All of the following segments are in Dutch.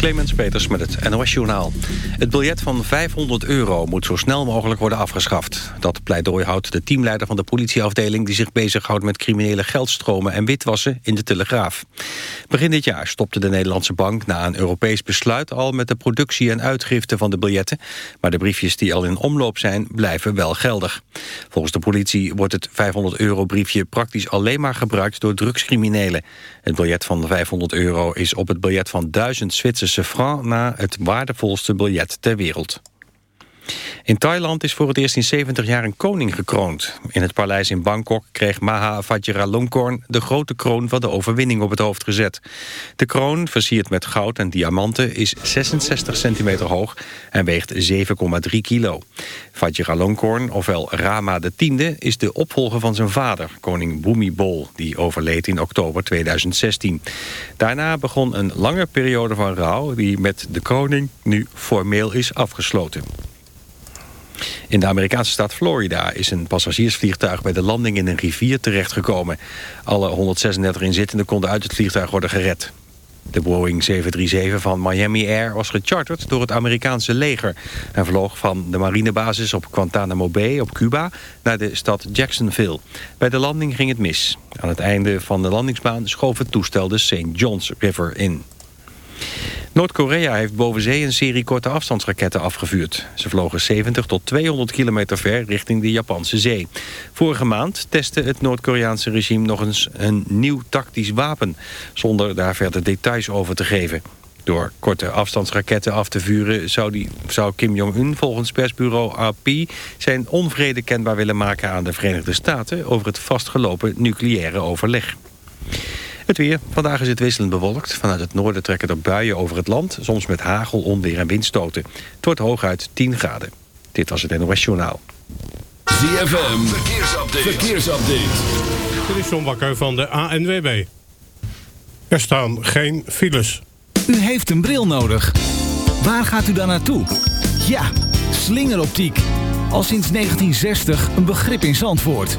Clemens Peters met het NOS Journaal. Het biljet van 500 euro moet zo snel mogelijk worden afgeschaft. Dat pleidooi houdt de teamleider van de politieafdeling... die zich bezighoudt met criminele geldstromen en witwassen in de Telegraaf. Begin dit jaar stopte de Nederlandse bank na een Europees besluit... al met de productie en uitgifte van de biljetten. Maar de briefjes die al in omloop zijn, blijven wel geldig. Volgens de politie wordt het 500 euro briefje praktisch alleen maar gebruikt... door drugscriminelen. Het biljet van 500 euro is op het biljet van 1000 Zwitserse francs na het waardevolste biljet ter wereld. In Thailand is voor het eerst in 70 jaar een koning gekroond. In het paleis in Bangkok kreeg Maha Vajiralongkorn de grote kroon van de overwinning op het hoofd gezet. De kroon, versierd met goud en diamanten, is 66 centimeter hoog en weegt 7,3 kilo. Vajiralongkorn, ofwel Rama X, is de opvolger van zijn vader, koning Bhumibol, die overleed in oktober 2016. Daarna begon een lange periode van rouw die met de koning nu formeel is afgesloten. In de Amerikaanse staat Florida is een passagiersvliegtuig bij de landing in een rivier terechtgekomen. Alle 136 inzittenden konden uit het vliegtuig worden gered. De Boeing 737 van Miami Air was gecharterd door het Amerikaanse leger... en vloog van de marinebasis op Guantanamo Bay op Cuba naar de stad Jacksonville. Bij de landing ging het mis. Aan het einde van de landingsbaan schoof het toestel de St. John's River in. Noord-Korea heeft boven zee een serie korte afstandsraketten afgevuurd. Ze vlogen 70 tot 200 kilometer ver richting de Japanse zee. Vorige maand testte het Noord-Koreaanse regime nog eens een nieuw tactisch wapen... zonder daar verder details over te geven. Door korte afstandsraketten af te vuren zou, die, zou Kim Jong-un volgens persbureau AP zijn onvrede kenbaar willen maken aan de Verenigde Staten over het vastgelopen nucleaire overleg. Het weer. Vandaag is het wisselend bewolkt. Vanuit het noorden trekken er buien over het land. Soms met hagel, onweer en windstoten. Het wordt hooguit 10 graden. Dit was het NOS Journaal. ZFM. Verkeersupdate. Verkeersupdate. Dit is John Bakker van de ANWB. Er staan geen files. U heeft een bril nodig. Waar gaat u dan naartoe? Ja, slingeroptiek. Al sinds 1960 een begrip in Zandvoort.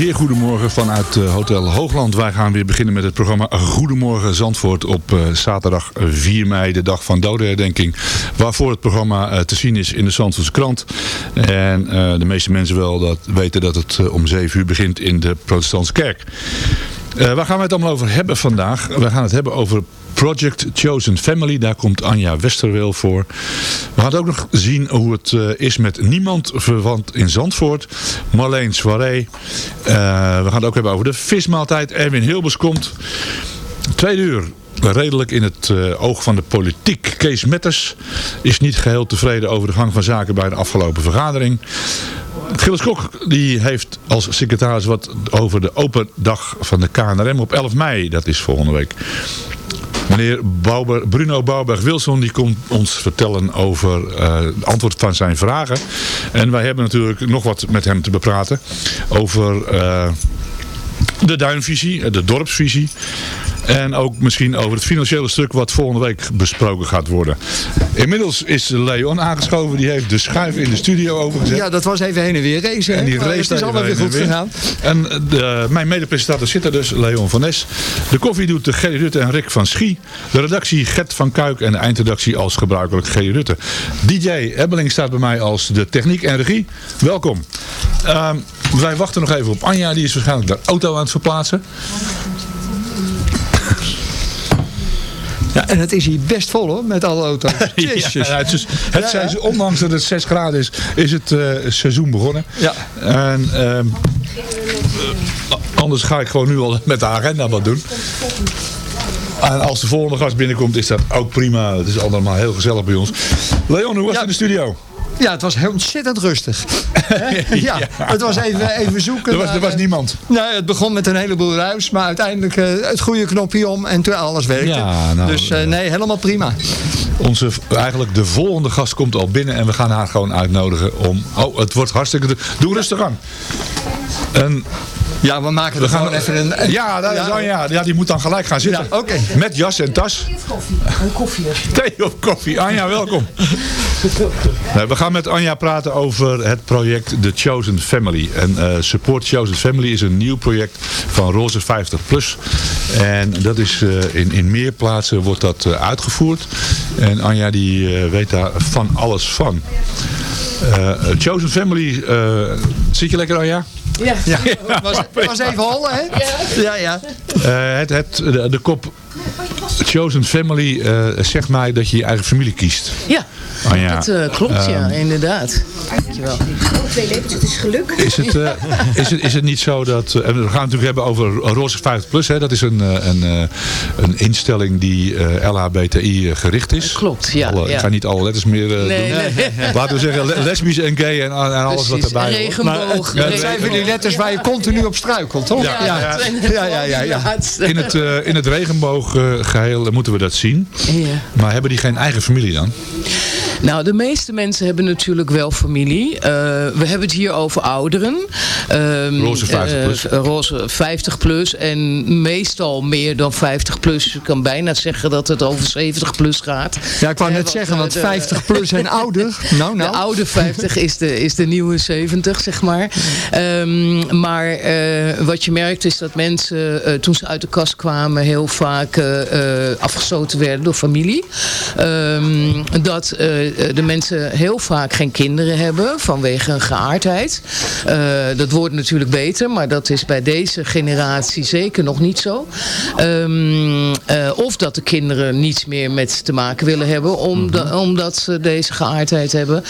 Zeer goedemorgen vanuit uh, Hotel Hoogland. Wij gaan weer beginnen met het programma Goedemorgen Zandvoort op uh, zaterdag 4 mei, de dag van dodenherdenking. Waarvoor het programma te zien is in de Zandvoortse krant. En de meeste mensen wel dat weten dat het om 7 uur begint in de protestantse kerk. Waar gaan we het allemaal over hebben vandaag? We gaan het hebben over Project Chosen Family. Daar komt Anja Westerweel voor. We gaan ook nog zien hoe het uh, is met niemand verwant in Zandvoort. Marleen Soirée. Uh, we gaan het ook hebben over de vismaaltijd. Erwin Hilbers komt. Tweede uur redelijk in het uh, oog van de politiek. Kees Metters is niet geheel tevreden over de gang van zaken bij de afgelopen vergadering. Gilles Kok die heeft als secretaris wat over de open dag van de KNRM op 11 mei. Dat is volgende week. Meneer Bruno Bouwberg-Wilson die komt ons vertellen over het antwoord van zijn vragen. En wij hebben natuurlijk nog wat met hem te bepraten over uh, de duinvisie, de dorpsvisie. En ook misschien over het financiële stuk wat volgende week besproken gaat worden. Inmiddels is Leon aangeschoven. Die heeft de schuif in de studio overgezet. Ja, dat was even heen en weer racen. En die race het is allemaal weer goed gegaan. En de, mijn medepresentator zit er dus, Leon van Nes. De koffie doet de Gerry Rutte en Rick van Schie. De redactie Gert van Kuik en de eindredactie als gebruikelijk Gerry Rutte. DJ Ebbeling staat bij mij als de techniek en regie. Welkom. Uh, wij wachten nog even op Anja. Die is waarschijnlijk de auto aan het verplaatsen. Ja, en het is hier best vol hoor, met alle auto's. Jezus. ja, het is, het ja, ja. ondanks dat het 6 graden is, is het uh, seizoen begonnen. Ja. En, uh, anders ga ik gewoon nu al met de agenda wat doen. En als de volgende gast binnenkomt is dat ook prima. Het is allemaal heel gezellig bij ons. Leon, hoe was het in de studio? Ja, het was heel ontzettend rustig. ja, het was even, even zoeken. Er was, er was niemand. Nee, het begon met een heleboel ruis, maar uiteindelijk uh, het goede knopje om en toen alles werkte. Ja, nou, dus uh, nee, helemaal prima. Onze, eigenlijk de volgende gast komt al binnen en we gaan haar gewoon uitnodigen om... Oh, het wordt hartstikke... Doe rustig aan. En ja, we maken er we gewoon even een... Ja, dat is dan, ja, ja, die moet dan gelijk gaan zitten. Ja, okay. Met jas en tas. Koffie. Een koffie. Thee of koffie. Anja, welkom. nee, we gaan met Anja praten over het project The Chosen Family. En uh, Support Chosen Family is een nieuw project van Roze 50 Plus. En dat is uh, in, in meer plaatsen wordt dat uh, uitgevoerd. En Anja die weet daar van alles van. Chosen Family, zit je lekker Anja? Ja, ja. Was, was even hollen, hè? Ja, ja. ja. Uh, het, het, de, de, kop Chosen Family uh, zegt mij dat je je eigen familie kiest. Ja, ah, ja. dat uh, klopt, ja, inderdaad. Dankjewel. Twee lepels, het is geluk. Is het, is het, is het niet zo dat... en we gaan het natuurlijk hebben over Roze 50 Plus. Hè? Dat is een, een, een instelling die LHBTI gericht is. Klopt, ja, alle, ja. Ik ga niet alle letters meer doen. Nee, nee. Laten we zeggen lesbisch en gay en, en alles Precies. wat erbij Regenboog. Maar, het zijn van die letters waar je continu op struikelt, toch? Ja, ja, ja. ja, ja, ja In het, uh, in het regenbooggeheel moeten we dat zien. Ja. Maar hebben die geen eigen familie dan? Nou, de meeste mensen hebben natuurlijk wel familie. Uh, we hebben het hier over ouderen. Um, roze 50 plus. Uh, roze 50 plus. En meestal meer dan 50 plus. Je kan bijna zeggen dat het over 70 plus gaat. Ja, ik wou net zeggen, want 50 plus en ouder. Nou, nou. De oude 50 is de, is de nieuwe 70, zeg maar. Um, maar uh, wat je merkt is dat mensen toen ze uit de kast kwamen heel vaak afgestoten werden door familie. Um, dat de mensen heel vaak geen kinderen hebben vanwege een geaardheid. Uh, dat wordt natuurlijk beter, maar dat is bij deze generatie zeker nog niet zo. Um, uh, of dat de kinderen niets meer met te maken willen hebben, om de, omdat ze deze geaardheid hebben.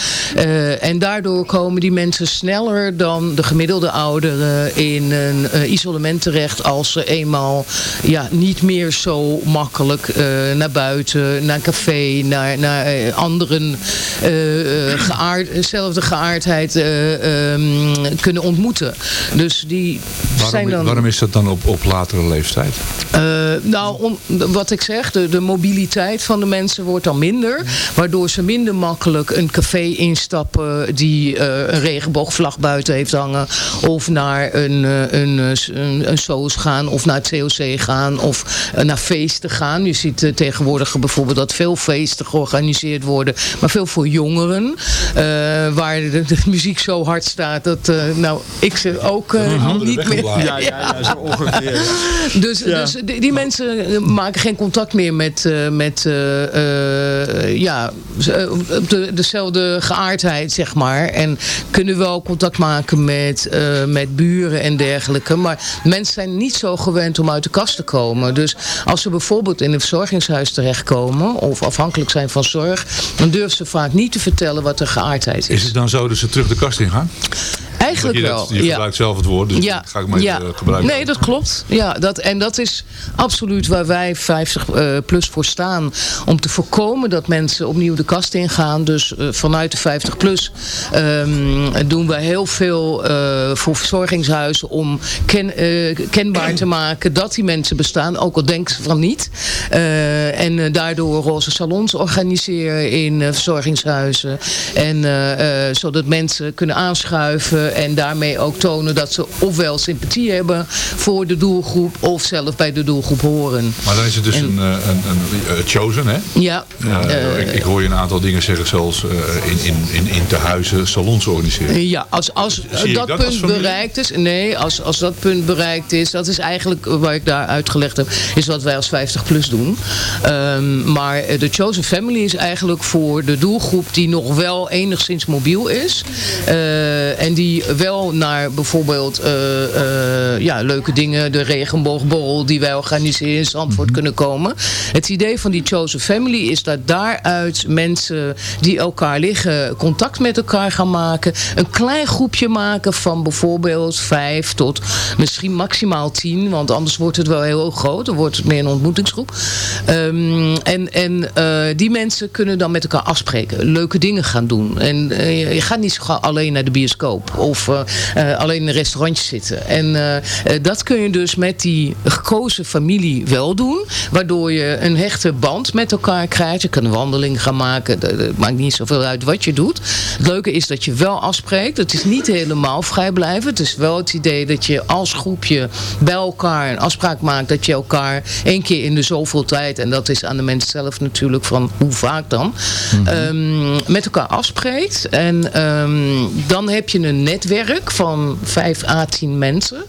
En daardoor komen die mensen sneller dan de gemiddelde ouderen in een isolement terecht als ze eenmaal ja, niet meer zo makkelijk naar buiten, naar een café, naar, naar anderen uh, geaard, dezelfde geaardheid uh, um, kunnen ontmoeten. Dus die Waarom, zijn dan... waarom is dat dan op, op latere leeftijd? Uh, nou, om, wat ik zeg, de, de, mobiliteit van de mensen wordt dan minder. Waardoor ze minder makkelijk een café instappen die een regenboogvlag buiten heeft hangen. Of naar een, een, een, een soos gaan of naar het COC gaan of naar feesten gaan. Je ziet tegenwoordig bijvoorbeeld dat veel feesten georganiseerd worden. Maar veel voor jongeren. waar de, de, muziek zo hard staat dat nou, ik ze ook niet meer... Ja, ja, ja, zo ongeveer. dus, ja. dus die, die, mensen maken geen contact meer met, uh, met uh, uh, ja, de, dezelfde geaardheid, zeg maar. En kunnen wel contact maken met, met buren en dergelijke. Maar mensen zijn niet zo gewend om uit de kast te komen. Dus als ze bijvoorbeeld in een verzorgingshuis terechtkomen... of afhankelijk zijn van zorg... dan durven ze vaak niet te vertellen wat de geaardheid is. Is het dan zo dat ze terug de kast in gaan? Eigenlijk je wel. Je gebruikt zelf het woord, dus ja. ga ik maar ja. even gebruiken. Nee, dat klopt. Ja, dat, en dat is absoluut waar wij 50 uh, plus voor staan. Om te voorkomen dat mensen opnieuw de kast ingaan. Dus uh, vanuit de 50 plus um, doen wij heel veel uh, voor verzorgingshuizen. Om ken, kenbaar te maken dat die mensen bestaan. Ook al denken ze van niet. en daardoor roze salons organiseren in verzorgingshuizen. En zodat mensen kunnen aanschuiven en daarmee ook tonen dat ze ofwel sympathie hebben voor de doelgroep of zelf bij de doelgroep horen. Maar dan is het dus En- een, eh, een, een, een chosen, hè? Ja. Eh, eh, ik, ik hoor je een aantal dingen zeggen, zoals eh, in, in, in, in tehuizen salons organiseren. Ja, als, als dat, punt bereikt is, nee, als, als dat punt bereikt is, dat is eigenlijk waar ik daar uitgelegd heb, is wat wij als 50 plus doen. Ehm, maar eh, de Chosen Family is eigenlijk voor de doelgroep die nog wel enigszins mobiel is. eh, en die wel naar bijvoorbeeld eh, eh, ja, leuke dingen, de regenboogborrel die wij organiseren in Zandvoort Mhm. kunnen komen. Het idee van die Chosen Family is dat daaruit mensen die elkaar liggen contact met elkaar gaan maken. Een klein groepje maken van bijvoorbeeld vijf tot misschien maximaal tien. Want anders wordt het wel heel groot. Dan wordt het meer een ontmoetingsgroep. Ehm, en en eh, die mensen kunnen dan met elkaar afspreken. Leuke dingen gaan doen. En je- je gaat niet zo gauw alleen naar de bioscoop. Of eh, alleen in een restaurantje zitten. En eh, eh, dat kun je dus met die gekozen familie wel doen. Waardoor je een hechte band met elkaar krijgt. Je kan een wandeling gaan maken. Dat maakt niet zoveel uit wat je doet. Het leuke is dat je wel afspreekt. Het is niet helemaal vrijblijvend. Het is wel het idee dat je als groepje bij elkaar een afspraak maakt. Dat je elkaar één keer in de zoveel tijd. En dat is aan de mensen zelf natuurlijk van hoe vaak dan. ehm, met elkaar afspreekt. En ehm, dan heb je een netwerk van 5 à 10 mensen.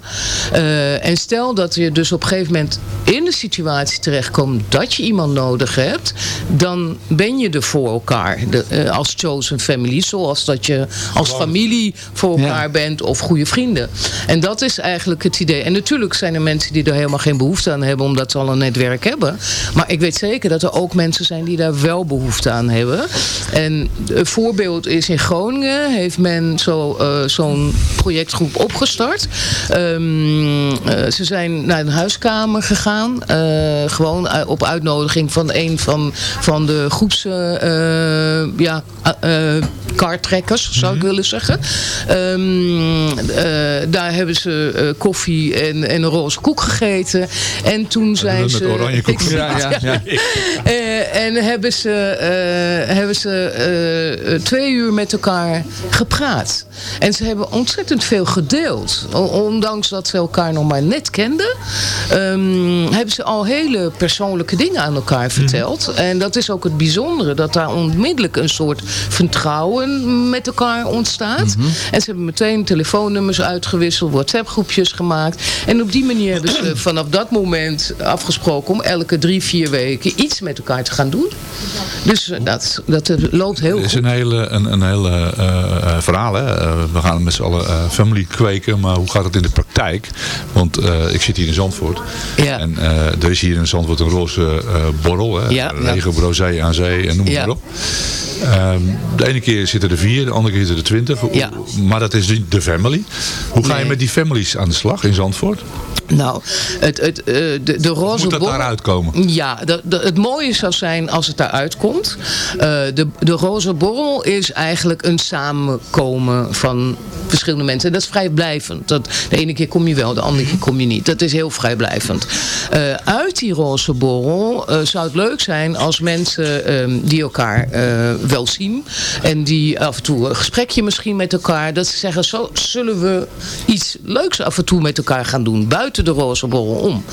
Eh, en stel dat je dus op een gegeven moment in de situatie terechtkomt dat je iemand nodig hebt. Dan ben je er voor elkaar. De, eh, als chosen family. Zoals dat je als familie voor elkaar bent of goede vrienden. En dat is eigenlijk het idee. En natuurlijk zijn er mensen die er helemaal geen behoefte aan hebben. Omdat ze al een netwerk hebben. Maar ik weet zeker dat er ook mensen zijn die daar wel behoefte aan hebben. En een voorbeeld is in Groningen heeft men zo, eh, zo'n projectgroep opgestart. Ehm, eh, ze zijn naar een huiskamer gegaan. eh, gewoon u- op uitnodiging van een van, van de groeps eh, ja, eh, kaarttrekkers, zou ik willen zeggen. Ehm, eh, daar hebben ze eh, koffie en, en een roze koek gegeten. En toen zijn Met ze... oranje koek. Ja, ja, ja. Eh, en hebben ze, eh, hebben ze eh, eh, twee uur met elkaar gepraat. En ze hebben ontzettend veel gedeeld. Ondanks dat ze elkaar nog maar net kenden. ehm, hebben ze al hele persoonlijke dingen aan elkaar verteld. En dat is ook het bijzondere. Dat daar onmiddellijk een soort vertrouwen met elkaar ontstaat. En ze hebben meteen telefoonnummers uitgewisseld. WhatsApp groepjes gemaakt. En op die manier hebben ze vanaf dat moment afgesproken om elke drie, vier weken iets met elkaar te gaan doen. Dus eh, dat, dat loopt heel Het is goed. een hele, een, een hele eh, eh, verhaal. Hè? We gaan met z'n allen eh, family kweken. Maar hoe gaat het in de praktijk? Want eh, ik zit hier in Zandvoort. Ja. En eh, er is hier in Zandvoort een roze borrel. Hè? Ja. Regen, aan zee en noem maar op. Ehm, de ene keer zitten er vier, de andere keer zitten er twintig. Maar dat is de family. Hoe ga je Nee. met die families aan de slag in Zandvoort? Nou, het, het, eh, de, de roze Moet dat borrel- daaruit komen? Ja, de, de- het mooie zou zijn als het daaruit komt. Eh, de, de roze borrel is eigenlijk een samenkomen van verschillende mensen. En dat is vrij blijvend. Dat, de ene keer kom je wel, de andere keer kom je niet. Dat is heel vrijblijvend. Eh, uit die roze borrel zou het leuk zijn als mensen ehm, die elkaar wel zien en die af en toe een gesprekje misschien met elkaar, dat ze zeggen, zo zullen we iets leuks af en toe met elkaar gaan doen, buiten de roze borrel om.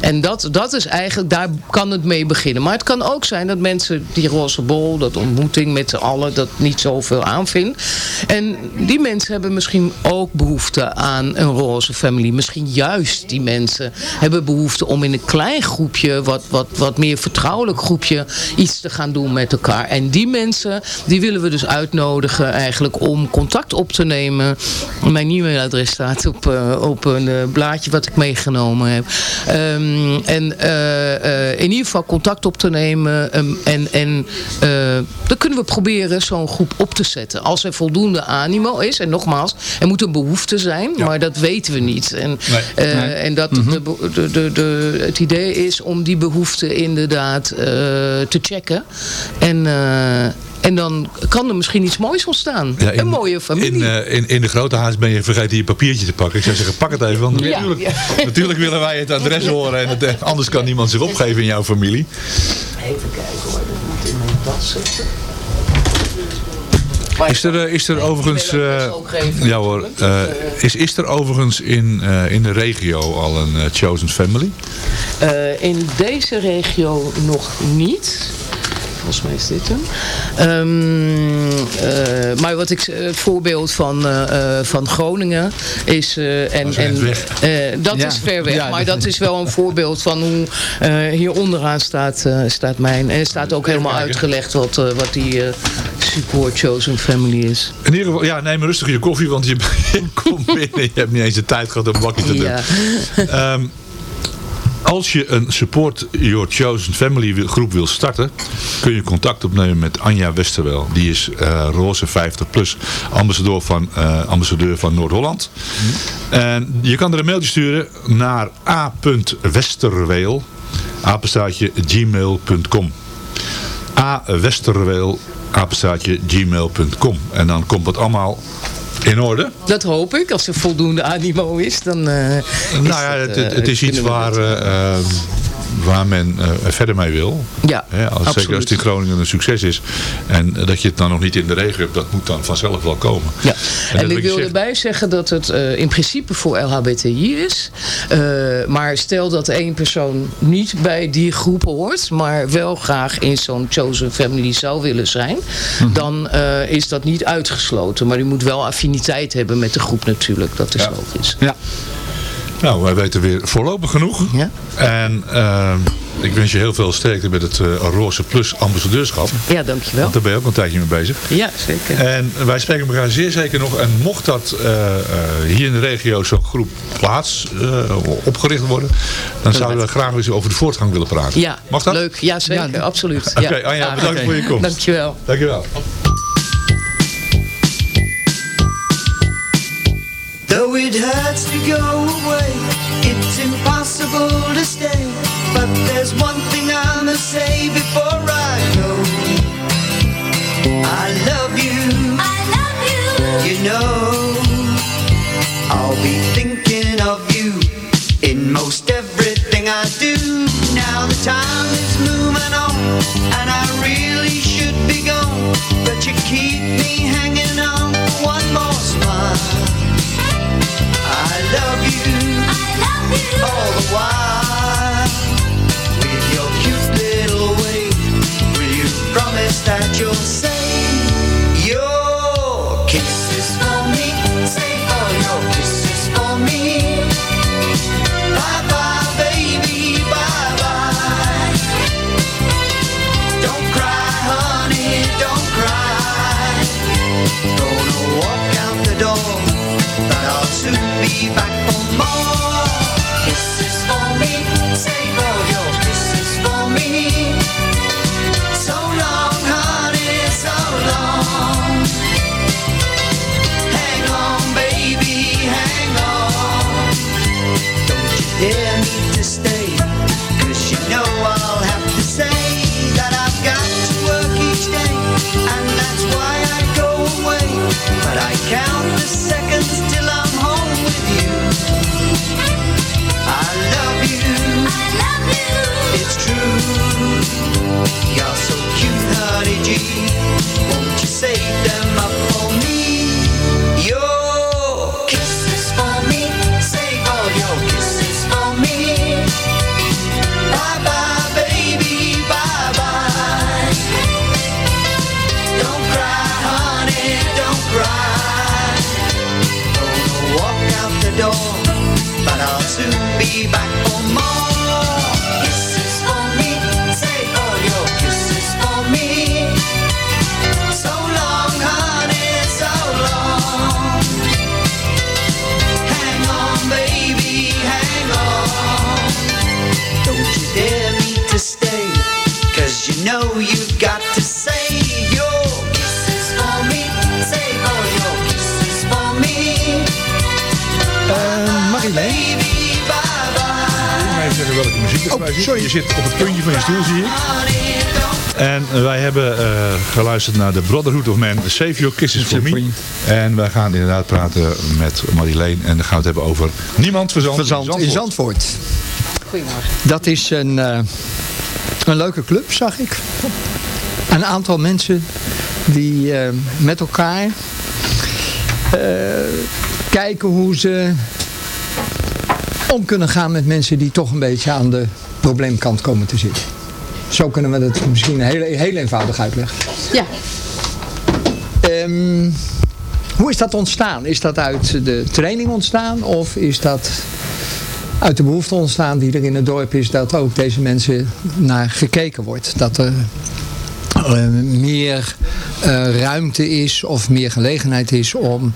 En dat, dat is eigenlijk, daar kan het mee beginnen. Maar het kan ook zijn dat mensen die roze borrel, dat ontmoeting met z'n allen, dat niet zoveel aanvindt. En die mensen hebben misschien ook behoefte aan een roze family. Misschien juist die mensen hebben behoefte om in een klein groepje, wat, wat, wat meer vertrouwelijk groepje, iets te gaan doen met elkaar. En die mensen, die willen we dus uitnodigen eigenlijk om contact op te nemen. Mijn e-mailadres staat op, uh, op een uh, blaadje wat ik meegenomen heb. Um, en uh, in ieder geval contact op te nemen. Um, en en dan kunnen we proberen zo'n groep op te zetten. Als er voldoende animo is. En nogmaals, er moet een behoefte zijn. Ja. Maar dat weten we niet. En, nee. Nee. en dat mm -hmm. de, de, de, het idee is om die behoefte inderdaad te checken. En... En dan kan er misschien iets moois ontstaan. Ja, in, een mooie familie. In, uh, in, in de grote haast ben je vergeten je papiertje te pakken. Ik zou zeggen, pak het even. Want ja, natuurlijk, ja. natuurlijk willen wij het adres horen. En het, anders kan niemand zich opgeven in jouw familie. Even kijken hoor. Dat moet in mijn tas zitten. Is er, is er overigens, uh, ja hoor, uh, is, is er overigens in, uh, in de regio al een chosen family? in deze regio nog niet volgens mij is dit hem. Um, uh, maar wat ik, het voorbeeld van, uh, van Groningen is... Uh, en, en, dat ja. is ver weg, ja, maar dat is wel een voorbeeld van hoe hier onderaan staat, staat mijn... En er staat ook helemaal uitgelegd wat, wat die support chosen family is. In ieder geval, ja, neem rustig je koffie, want je, je komt binnen. Je hebt niet eens de tijd gehad om een bakje te doen. Ja. Um, als je een Support Your Chosen Family groep wil starten, kun je contact opnemen met Anja Westerwel. Die is uh, roze 50 plus ambassadeur van, uh, ambassadeur van Noord-Holland. En je kan er een mailtje sturen naar a.westerweel apenstaatje gmail.com a.westerweel apenstaatje gmail.com en dan komt het allemaal in orde? Dat hoop ik. Als er voldoende animo is, dan uh, Nou ja, het, het, het is iets waar... Waar men uh, verder mee wil. Ja, He, als, zeker als het in Groningen een succes is. En dat je het dan nog niet in de regio hebt, dat moet dan vanzelf wel komen. Ja. En, en ik wil zegt... erbij zeggen dat het uh, in principe voor LHBTI is. Uh, maar stel dat één persoon niet bij die groep hoort, maar wel graag in zo'n chosen family zou willen zijn, -hmm. dan is dat niet uitgesloten. Maar u moet wel affiniteit hebben met de groep natuurlijk. Dat is ja. logisch. Ja. Nou, wij weten weer voorlopig genoeg. Ja. En uh, ik wens je heel veel sterkte met het uh, Roze Plus ambassadeurschap. Ja, dankjewel. Want daar ben je ook een tijdje mee bezig. Ja, zeker. En wij spreken elkaar zeer zeker nog. En mocht dat uh, hier in de regio zo'n groep plaats opgericht worden, dan zouden we graag eens over de voortgang willen praten. Ja, Mag dat? leuk. Ja, zeker. Ja. Absoluut. Oké, okay, Anja, bedankt voor je komst. Dankjewel. Dankjewel. Though it hurts to go away, it's impossible to stay. But there's one thing I must say before I go. I love you. I love you. You know, I'll be thinking of you in most everything I do. Now the time is moving on, and I really should be gone. But you keep me all the while with your cute little you that you'll your kisses for me? All your kisses for me. Bye bye, baby, bye bye. Don't cry, honey, don't cry. Gonna walk out the door, but I'll soon be back. Welke muziek erbij zit. Je zit op het puntje van je stoel, zie ik. En wij hebben eh, geluisterd naar de Brotherhood of Man, Save Your Kisses for Me. En wij gaan inderdaad praten met Marileen en dan gaan we het hebben over Niemand Verzand, Verzand in Zandvoort. Goedemorgen. Dat is een, eh, een leuke club, zag ik. Een aantal mensen die eh, met elkaar eh, kijken hoe ze om kunnen gaan met mensen die toch een beetje aan de probleemkant komen te zitten. Zo kunnen we het misschien heel, heel eenvoudig uitleggen. Ja. Ehm, hoe is dat ontstaan? Is dat uit de training ontstaan of is dat uit de behoefte ontstaan die er in het dorp is dat ook deze mensen naar gekeken wordt? Dat er eh, meer eh, ruimte is of meer gelegenheid is om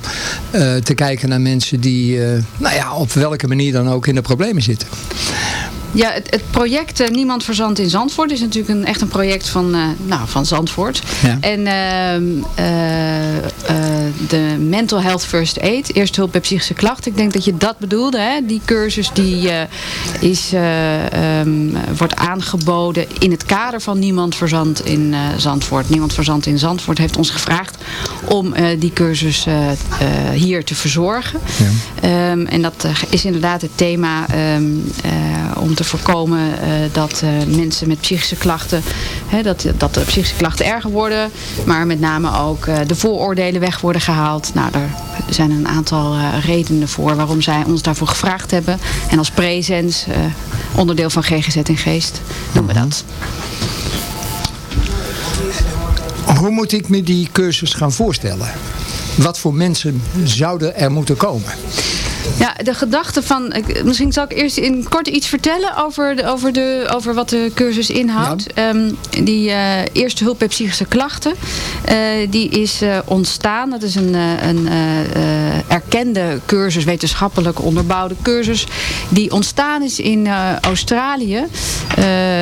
eh, te kijken naar mensen die, eh, nou ja, op welke manier dan ook in de problemen zitten. Ja, het, het project eh, Niemand Verzand in Zandvoort is natuurlijk een, echt een project van, eh, nou, van Zandvoort. Ja. En ehm, eh, de Mental Health First Aid, eerste hulp bij psychische klachten. Ik denk dat je dat bedoelde. Hè? Die cursus die is, eh, ehm, wordt aangeboden in het kader van Niemand Verzand in Zandvoort. Niemand Verzand in Zandvoort heeft ons gevraagd om die cursus hier te verzorgen. Ehm, en dat is inderdaad het thema eh, om te voorkomen eh, dat eh, mensen met psychische klachten, hè, dat, dat de psychische klachten erger worden, maar met name ook eh, de vooroordelen weg worden gehaald. Nou, daar zijn een aantal redenen voor waarom zij ons daarvoor gevraagd hebben. En als presens, onderdeel van GGZ in Geest, doen we dat. Hoe moet ik me die cursus gaan voorstellen? Wat voor mensen zouden er moeten komen? Ja, de gedachte van... Misschien zal ik eerst in kort iets vertellen over, de, over, de, over wat de cursus inhoudt. Ehm, die eh, eerste hulp bij psychische klachten, eh, die is eh, ontstaan. Dat is een, een erkende cursus, wetenschappelijk onderbouwde cursus. Die ontstaan is in Australië.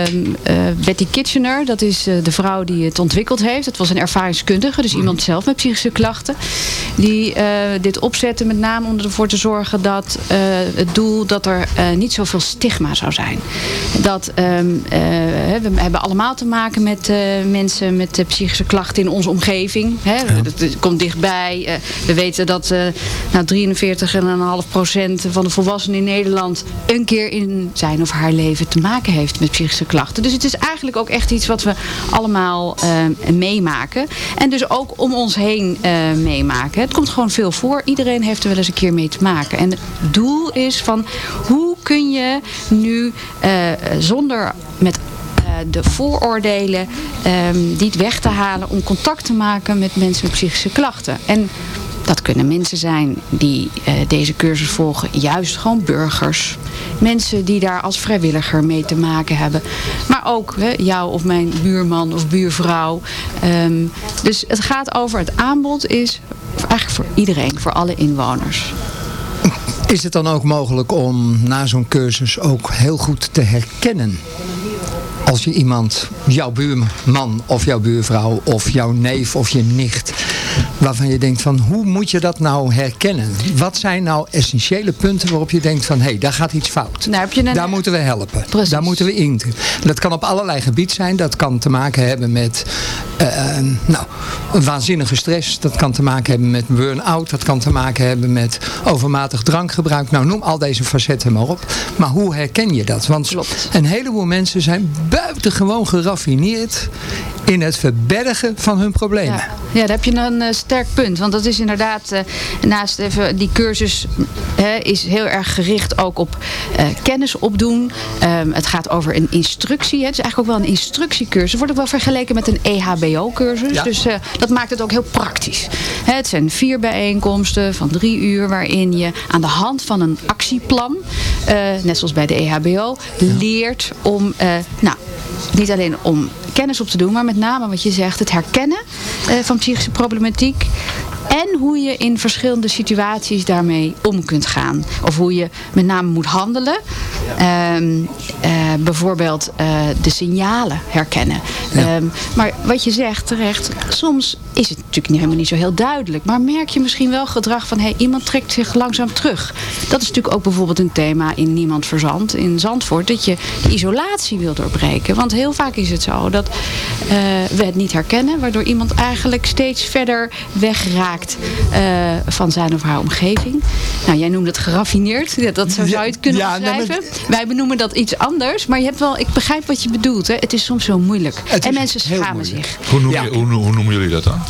Ehm, eh, Betty Kitchener, dat is eh, de vrouw die het ontwikkeld heeft. Dat was een ervaringskundige, dus iemand zelf met psychische klachten. Die eh, dit opzette met name om ervoor te zorgen dat het doel dat er niet zoveel stigma zou zijn. Dat ehm, eh, we hebben allemaal te maken met mensen met psychische klachten in onze omgeving. Hè. Het, het komt dichtbij. We weten dat nou, 43,5% van de volwassenen in Nederland een keer in zijn of haar leven te maken heeft met psychische klachten. Dus het is eigenlijk ook echt iets wat we allemaal eh, meemaken. En dus ook om ons heen eh, meemaken. Het komt gewoon veel voor. Iedereen heeft er wel eens een keer mee te maken. En het doel is van hoe kun je nu eh, zonder met de vooroordelen ehm, die weg te halen om contact te maken met mensen met psychische klachten. En dat kunnen mensen zijn die eh, deze cursus volgen, juist gewoon burgers. Mensen die daar als vrijwilliger mee te maken hebben. Maar ook hè, jou of mijn buurman of buurvrouw. Ehm, dus het gaat over het aanbod is eigenlijk voor iedereen, voor alle inwoners. Is het dan ook mogelijk om na zo'n cursus ook heel goed te herkennen? Als je iemand, jouw buurman of jouw buurvrouw of jouw neef of je nicht, waarvan je denkt van hoe moet je dat nou herkennen? Wat zijn nou essentiële punten waarop je denkt van hé, hey, daar gaat iets fout. Een... Daar moeten we helpen. Daar moeten we in. Dat kan op allerlei gebied zijn. Dat kan te maken hebben met eh, nou, een waanzinnige stress. Dat kan te maken hebben met burn-out. Dat kan te maken hebben met overmatig drankgebruik. Nou, noem al deze facetten maar op. Maar hoe herken je dat? Want een heleboel mensen zijn buitengewoon geraffineerd in het verbergen van hun problemen. Ja, ja daar heb je een eh, sterk punt. Want dat is inderdaad, eh, naast even die cursus hè, is heel erg gericht ook op eh, kennis opdoen. Ehm, het gaat over een instructie. Hè. Het is eigenlijk ook wel een instructiecursus. Het wordt ook wel vergeleken met een EHBO-cursus. Ja. Dus dat maakt het ook heel praktisch. Hè, het zijn vier bijeenkomsten van drie uur waarin je aan de hand van een actieplan net zoals bij de EHBO, leert om, nou, niet alleen om kennis op te doen, maar met name wat je zegt, het herkennen eh, van psychische problematiek. En hoe je in verschillende situaties daarmee om kunt gaan. Of hoe je met name moet handelen. Ehm, eh, bijvoorbeeld eh, de signalen herkennen. Ehm, maar wat je zegt terecht, soms is het natuurlijk niet- helemaal niet zo heel duidelijk. Maar merk je misschien wel gedrag van hey, iemand trekt zich langzaam terug. Dat is natuurlijk ook bijvoorbeeld een thema in Niemand Verzand in Zandvoort. Dat je isolatie wil doorbreken. Want heel vaak is het zo dat eh, we het niet herkennen. Waardoor iemand eigenlijk steeds verder wegraakt eh, van zijn of haar omgeving. Nou, jij noemde het geraffineerd. Ja, dat zo zou je het kunnen Ja, nou, maar- omschrijven. Wij benoemen dat iets anders. Maar je hebt wel, ik begrijp wat je bedoelt. Hè. Het is soms zo moeilijk. en mensen schamen zich. Hoe, noem je, hoe, hoe noemen jullie dat dan?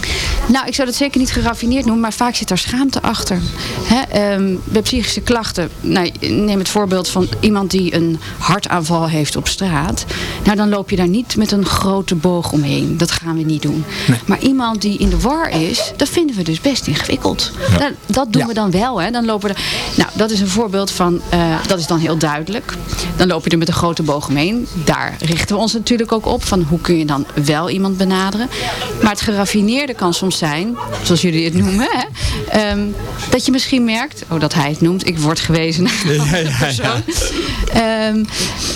Nou, ik zou dat zeker niet geraffineerd noemen, maar vaak zit daar schaamte achter. Hè, ehm, bij psychische klachten, nou, neem het voorbeeld van iemand die een hartaanval heeft op straat. Nou, dan loop je daar niet met een grote boog omheen. Dat gaan we niet doen. Maar iemand die in de war is, dat vinden we dus best ingewikkeld. Dat, dat doen we dan wel. Hè. Dan lopen we er, nou, dat is een voorbeeld van, eh, dat is dan heel duidelijk. Dan loop je er met een grote boog omheen. Daar richten we ons natuurlijk ook op. Van hoe kun je dan wel iemand benaderen. Maar het geraffineerde kan soms zijn, zoals jullie het noemen. Hè, ehm, dat je misschien merkt, oh dat hij het noemt. Ik word gewezen een andere Ehm,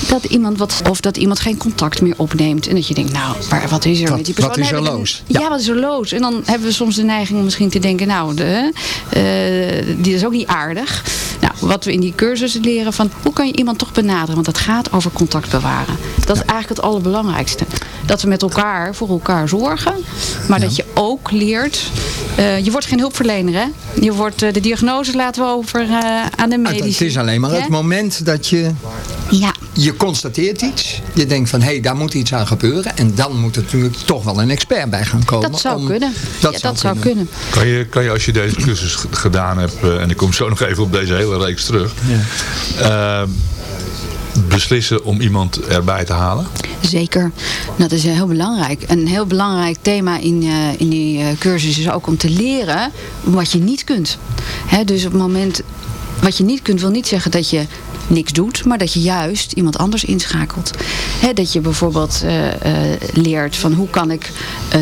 dat iemand wat, of dat iemand geen contact meer opneemt. En dat je denkt, nou, maar wat is er Wat- met die persoon? wat is er loos? Ja. wat is er loos? En dan hebben we soms de neiging om misschien te denken, nou, de, eh, die is ook niet aardig. Nou, wat we in die cursussen leren van, hoe kan je iemand toch benaderen? Want dat gaat over contact bewaren. Dat is eigenlijk het allerbelangrijkste. Dat we met elkaar voor elkaar zorgen. Maar dat je ook leert, eh, je wordt geen hulpverlener hè. Je wordt, eh, de diagnose laten we over eh, aan de Het medici. is alleen maar Hè? het moment dat je... Ja. Je constateert iets. Je denkt van, hé, hey, daar moet iets aan gebeuren. En dan moet er natuurlijk toch wel een expert bij gaan komen. Dat zou om- kunnen. Dat ja, zou dat zou kunnen. kunnen. Kan je, kan je als je deze cursus gedaan hebt, eh, en ik kom zo nog even op deze hele reeks terug, eh, beslissen om iemand erbij te halen? Zeker. Dat is eh, heel belangrijk. Een heel belangrijk thema in, eh, in die eh, cursus is ook om te leren wat je niet kunt. Dus op het moment wat je niet kunt wil niet zeggen dat je niks doet, maar dat je juist iemand anders inschakelt. Dat je bijvoorbeeld eh, eh, leert van hoe kan ik eh,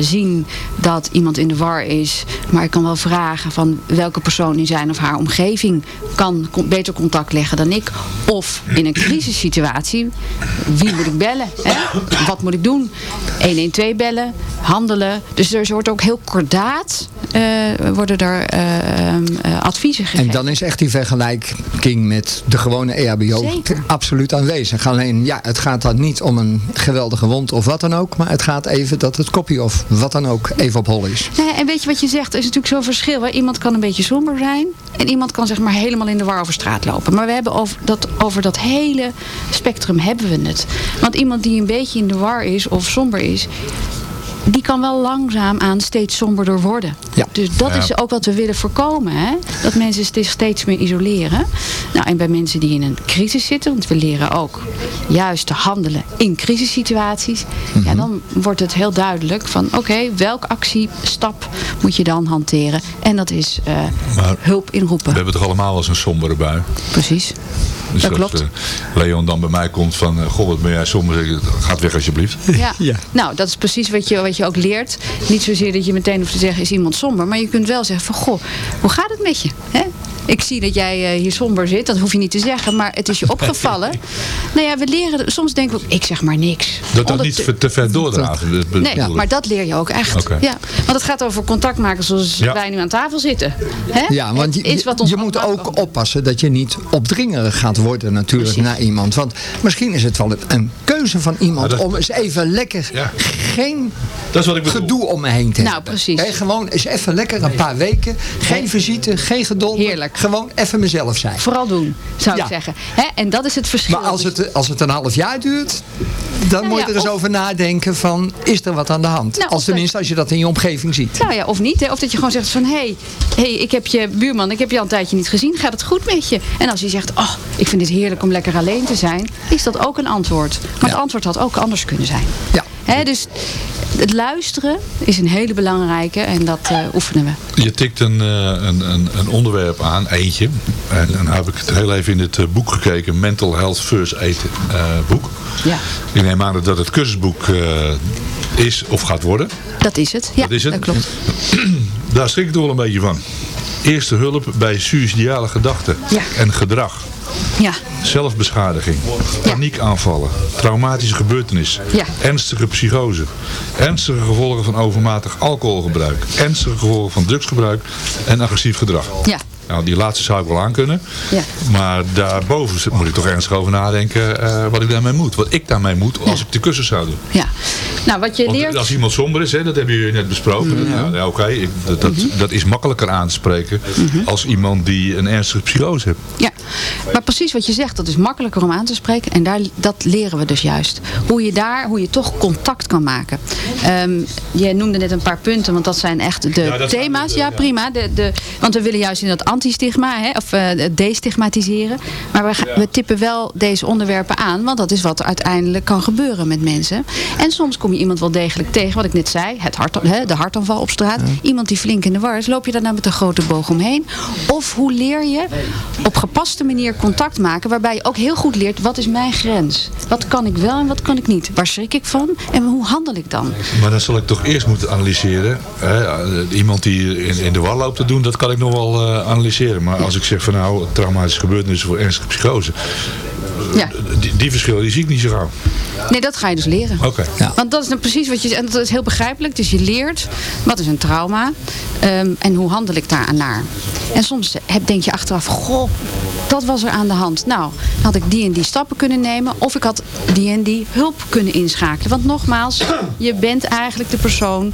zien dat iemand in de war is, maar ik kan wel vragen van welke persoon in zijn of haar omgeving kan beter contact leggen dan ik. Of in een crisissituatie, wie moet ik bellen? Wat moet ik doen? 112 bellen, handelen. Dus er wordt ook heel kordaat worden er adviezen gegeven. En dan is echt die vergelijking met de gewone EHBO Zeker. absoluut aanwezig. Alleen, ja, het gaat dan niet om een geweldige wond of wat dan ook. Maar het gaat even dat het kopje of wat dan ook even op hol is. Nee, en weet je wat je zegt? Er is natuurlijk zo'n verschil. Hè? Iemand kan een beetje somber zijn. En iemand kan zeg maar helemaal in de war over straat lopen. Maar we hebben over dat, over dat hele spectrum hebben we het. Want iemand die een beetje in de war is of somber is... die kan wel langzaam aan steeds somberder worden. Dus dat Ja. is ook wat we willen voorkomen. Hè? Dat mensen zich steeds meer isoleren. Nou, en bij mensen die in een crisis zitten... want we leren ook juist te handelen in crisissituaties... ja, dan wordt het heel duidelijk van... oké, welke actiestap moet je dan hanteren? En dat is eh, Maar hulp inroepen. we hebben toch allemaal eens een sombere bui? Precies. Dus Dat als klopt. eh, Leon dan bij mij komt van, eh, goh wat ben jij somber, gaat weg alsjeblieft. Ja. nou dat is precies wat je, wat je ook leert. Niet zozeer dat je meteen hoeft te zeggen, is iemand somber. Maar je kunt wel zeggen van, goh, hoe gaat het met je? Hè? Ik zie dat jij eh, hier somber zit, dat hoef je niet te zeggen. Maar het is je opgevallen. nou ja, we leren, soms denken we, ook, ik zeg maar niks. Dat dat niet te ver doordragen. Nee, maar dat leer je ook echt. Ja, want het gaat over contact maken zoals Ja. wij nu aan tafel zitten. Hè? Ja, want je, is wat ons je moet ook oppassen dat je niet opdringerig gaat worden natuurlijk naar iemand. Want misschien is het wel een- keuze van iemand dat- om eens even lekker geen Dat is wat ik bedoel. gedoe om me heen te Nou, hebben. precies. Hè, gewoon eens even lekker een paar weken. Geen visite, geen geduld. Heerlijk. Gewoon even mezelf zijn. Vooral doen, zou Ja. ik zeggen. Hè? En dat is het verschil. Maar als het, als het een half jaar duurt, dan Nou moet je ja, er eens of- over nadenken van, is er wat aan de hand? Nou, als tenminste, als je dat in je omgeving ziet. Nou ja, of niet. Hè? Of dat je gewoon zegt van... hé, hey, hey, ik heb je buurman, ik heb je al een tijdje niet gezien. Gaat het goed met je? En als hij zegt... oh, ik vind het heerlijk om lekker alleen te zijn... is dat ook een antwoord. Maar het antwoord had ook anders kunnen zijn. Ja. Dus het luisteren is een hele belangrijke en dat eh, oefenen we. Je tikt een, eh, een, een, een onderwerp aan, eentje. En dan heb ik het heel even in het eh, boek gekeken. Mental Health First Aid boek. Ja. Ik neem aan dat het cursusboek is of gaat worden. Dat is het. Ja, dat is het. dat klopt. Daar schrik ik toch wel een beetje van. Eerste hulp bij suïcidale gedachten Ja. en gedrag. Ja. Zelfbeschadiging, paniekaanvallen, traumatische gebeurtenis, Ja. ernstige psychose, ernstige gevolgen van overmatig alcoholgebruik, ernstige gevolgen van drugsgebruik en agressief gedrag. Ja. Nou, die laatste zou ik wel aankunnen. Ja. Maar daarboven moet ik toch ernstig over nadenken eh, wat ik daarmee moet. Wat ik daarmee moet als ik de cursus zou doen. Ja. Nou, wat je Want leert... als iemand somber is, hè, dat hebben jullie net besproken. Ja. ja, Oké, ik- dat, dat, Mhm. dat is makkelijker aan te spreken als iemand die een ernstige psychose heeft. Ja, maar precies wat je zegt, dat is makkelijker om aan te spreken. En daar, dat leren we dus juist. Hoe je daar, hoe je toch contact kan maken. Ehm, je noemde net een paar punten, want dat zijn echt de Ja, thema's. de- ja, ja. prima. De, de, want we willen juist in dat antistigma, hè, of eh, het destigmatiseren. Maar we, ga- we tippen wel deze onderwerpen aan, want dat is wat er uiteindelijk kan gebeuren met mensen. En soms kom je iemand wel degelijk tegen, wat ik net zei, het hart, hè, de hartaanval op straat. Iemand die flink in de war is, loop je daar nou met een grote boog omheen? Of hoe leer je op gepaste manier contact maken, waarbij je ook heel goed leert, wat is mijn grens? Wat kan ik wel en wat kan ik niet? Waar schrik ik van en hoe handel ik dan? Maar dan zal ik toch eerst moeten analyseren. Hè, iemand die in, in de war loopt te doen, dat kan ik nog wel eh, analyseren. Maar als ik zeg van nou, traumatische gebeurtenissen voor ernstige psychose. Ja. Die, die verschillen die zie ik niet zo gauw. Nee, dat ga je dus leren. Oké. Want dat precies wat je En dat is heel begrijpelijk. Dus je leert wat is een trauma ehm, en hoe handel ik daar aan naar. En soms heb, denk je achteraf, goh, dat was er aan de hand. Nou, had ik die en die stappen kunnen nemen. Of ik had die en die hulp kunnen inschakelen. Want nogmaals, je bent eigenlijk de persoon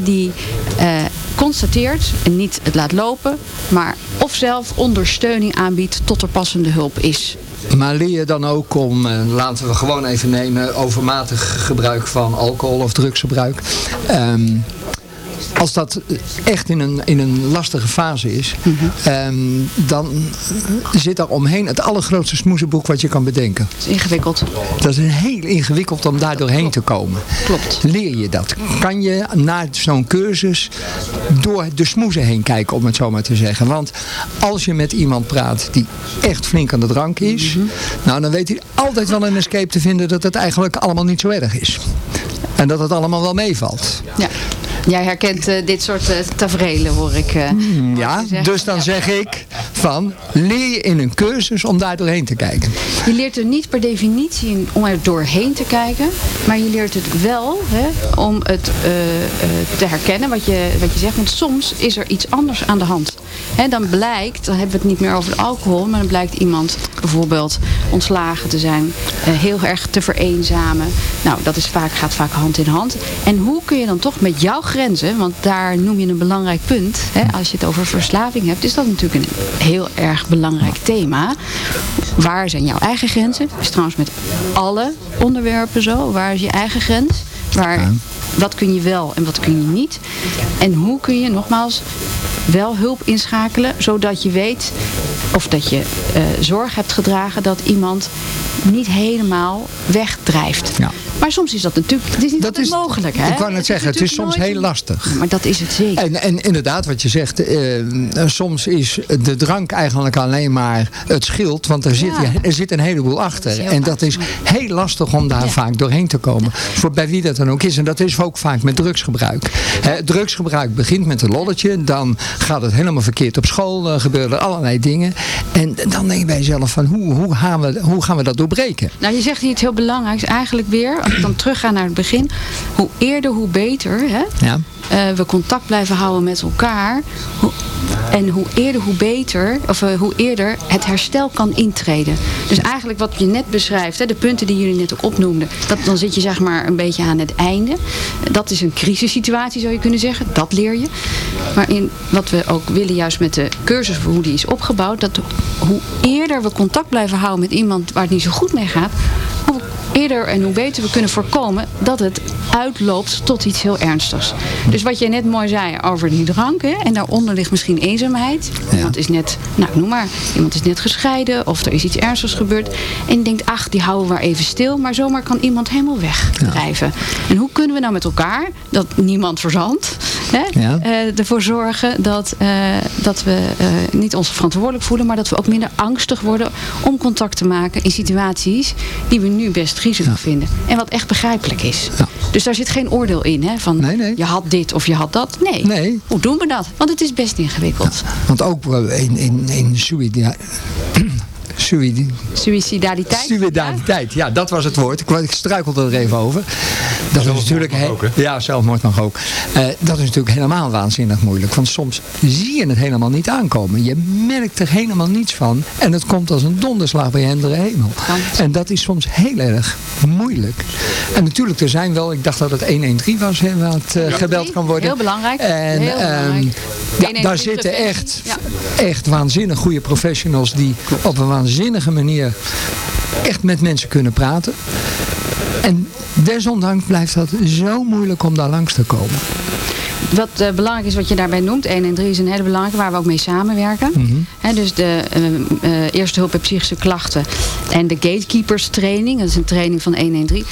die eh, constateert en niet het laat lopen. Maar of zelf ondersteuning aanbiedt tot er passende hulp is. Maar leer je dan ook om, eh, laten we gewoon even nemen, overmatig gebruik van alcohol of drugsgebruik. Ehm, als dat echt in een, in een lastige fase is, ehm, dan zit daar omheen het allergrootste smoezenboek wat je kan bedenken. Dat is ingewikkeld. Dat is heel ingewikkeld om daar doorheen te komen. Klopt. Leer je dat? Kan je na zo'n cursus door de smoezen heen kijken, om het zo maar te zeggen? Want als je met iemand praat die echt flink aan de drank is, nou dan weet hij altijd wel een escape te vinden dat het eigenlijk allemaal niet zo erg is. En dat het allemaal wel meevalt. Ja. Jij herkent eh, dit soort uh, tafereelen, hoor ik. eh. Ja, dus dan zeg ik van leer je in een cursus om daar doorheen te kijken. Je leert er niet per definitie in om er doorheen te kijken. Maar je leert het wel hè, om het te herkennen wat je, wat je zegt. Want soms is er iets anders aan de hand. Hè, dan blijkt, dan hebben we het niet meer over de alcohol. Maar dan blijkt iemand bijvoorbeeld ontslagen te zijn. heel erg te vereenzamen. Nou, dat is vaak, gaat vaak hand in hand. En hoe kun je dan toch met jouw grenzen. Want daar noem je een belangrijk punt. Hè, als je het over verslaving hebt. Is dat natuurlijk een heel erg belangrijk thema. Waar zijn jouw eigen grenzen? Dat is trouwens met alle onderwerpen zo. Waar is je eigen grens? Waar, wat kun je wel en wat kun je niet? En hoe kun je nogmaals wel hulp inschakelen, zodat je weet of dat je uh, zorg hebt gedragen dat iemand niet helemaal wegdrijft. Ja. Maar soms is dat natuurlijk het is niet dat is mogelijk. Hè? Ik wou net zeggen, het is soms heel lastig. Maar dat is het zeker. En, en inderdaad, wat je zegt, eh, soms is de drank eigenlijk alleen maar het schild, want er zit, Ja. er zit een heleboel achter. en dat is heel lastig om daar vaak doorheen te komen. Voor bij wie dat dan ook is. En dat is ook vaak met drugsgebruik. Hè, drugsgebruik begint met een lolletje, dan gaat het helemaal verkeerd op school, dan gebeuren er allerlei dingen. En dan denk je bij jezelf van, hoe, hoe, gaan, we, hoe gaan we dat doorbreken? Nou, je zegt hier iets heel belangrijks. Eigenlijk weer, als ik dan terugga naar het begin. Hoe eerder, hoe beter. Hè? Ja. Uh, we contact blijven houden met elkaar. Hoe, en hoe eerder, hoe beter. Of uh, hoe eerder het herstel kan intreden. Dus eigenlijk wat je net beschrijft. Hè, de punten die jullie net ook opnoemden. Dat, dan zit je zeg maar een beetje aan het einde. Dat is een crisissituatie zou je kunnen zeggen. Dat leer je. Maar in wat we ook willen juist met de cursus. Hoe die is opgebouwd. Dat hoe eerder we contact blijven houden met iemand waar het niet zo goed mee gaat. Eerder en hoe beter we kunnen voorkomen dat het uitloopt tot iets heel ernstigs. Dus wat je net mooi zei over die drank, hè, en daaronder ligt misschien eenzaamheid. Iemand is net, nou noem maar, iemand is net gescheiden of er is iets ernstigs gebeurd. En je denkt, ach, die houden we maar even stil, maar zomaar kan iemand helemaal wegdrijven. En hoe kunnen we nou met elkaar, dat niemand verzandt, hè, Ja. eh, ervoor zorgen dat, eh, dat we eh, niet ons verantwoordelijk voelen, maar dat we ook minder angstig worden om contact te maken in situaties die we nu best vinden. En wat echt begrijpelijk is. Dus daar zit geen oordeel in, hè, van je had dit of je had dat. Nee. Hoe doen we dat? Want het is best ingewikkeld. Want ook eh, in, in, in suïda- suïdi- Suicidaliteit. Suicidaliteit, ja, dat was het woord. Ik, ik struikelde er even over. Dat is natuurlijk he- Ja, zelfmoord mag ook. Eh, dat is natuurlijk helemaal waanzinnig moeilijk. Want soms zie je het helemaal niet aankomen. Je merkt er helemaal niets van. En het komt als een donderslag bij hen de hemel. En dat is soms heel erg moeilijk. En natuurlijk, er zijn wel, ik dacht dat het 113 was, hè, waar het eh, gebeld kan worden. Heel belangrijk. En Heel ehm, belangrijk. ja, 113 daar zitten echt, Ja. echt waanzinnig goede professionals die op een waanzinnige manier echt met mensen kunnen praten. En desondanks blijft dat zo moeilijk om daar langs te komen. Wat eh, belangrijk is wat je daarbij noemt, 1 en 3 is een hele belangrijke waar we ook mee samenwerken. Mhm. Dus de eh, eh, eerste hulp bij psychische klachten en de gatekeepers training, dat is een training van 113.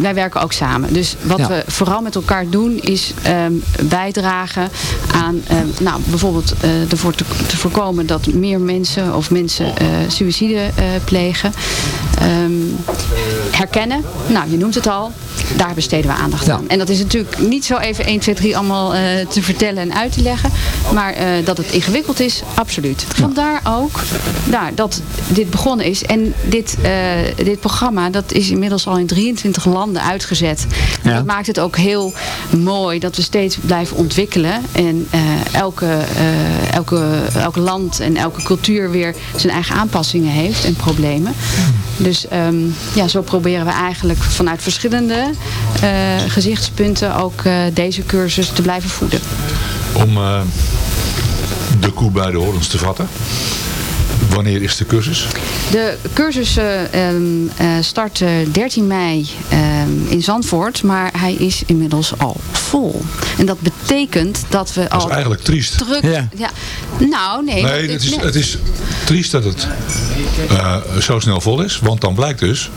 Wij werken ook samen. Dus wat Ja. we vooral met elkaar doen is ehm, bijdragen aan ehm, nou, bijvoorbeeld ervoor te, te voorkomen dat meer mensen of mensen suïcide plegen. Ehm, herkennen, nou je noemt het al, daar besteden we aandacht aan. En dat is natuurlijk niet zo even 1, 2, 3 allemaal eh, te vertellen en uit te leggen. Maar eh, dat het ingewikkeld is, absoluut. Vandaar ook daar, dat dit begonnen is. En dit, eh, dit programma dat is inmiddels al in 23 landen uitgezet. Ja. Dat maakt het ook heel mooi dat we steeds blijven ontwikkelen. En elke, elke, elk land en elke cultuur weer zijn eigen aanpassingen heeft en problemen. Dus ehm, ja, zo proberen we eigenlijk vanuit verschillende eh, gezichtspunten ook eh, deze cursus te blijven voeden. Om eh, de koe bij de horens te vatten. Wanneer is de cursus? De cursus eh, ehm, eh, start eh, 13 mei ehm, in Zandvoort, maar hij is inmiddels al vol. En dat betekent dat we Dat al is eigenlijk triest. druk... Ja. Nou, nee. Nee, dat het is, nee. het is triest dat het eh, zo snel vol is. Want dan blijkt dus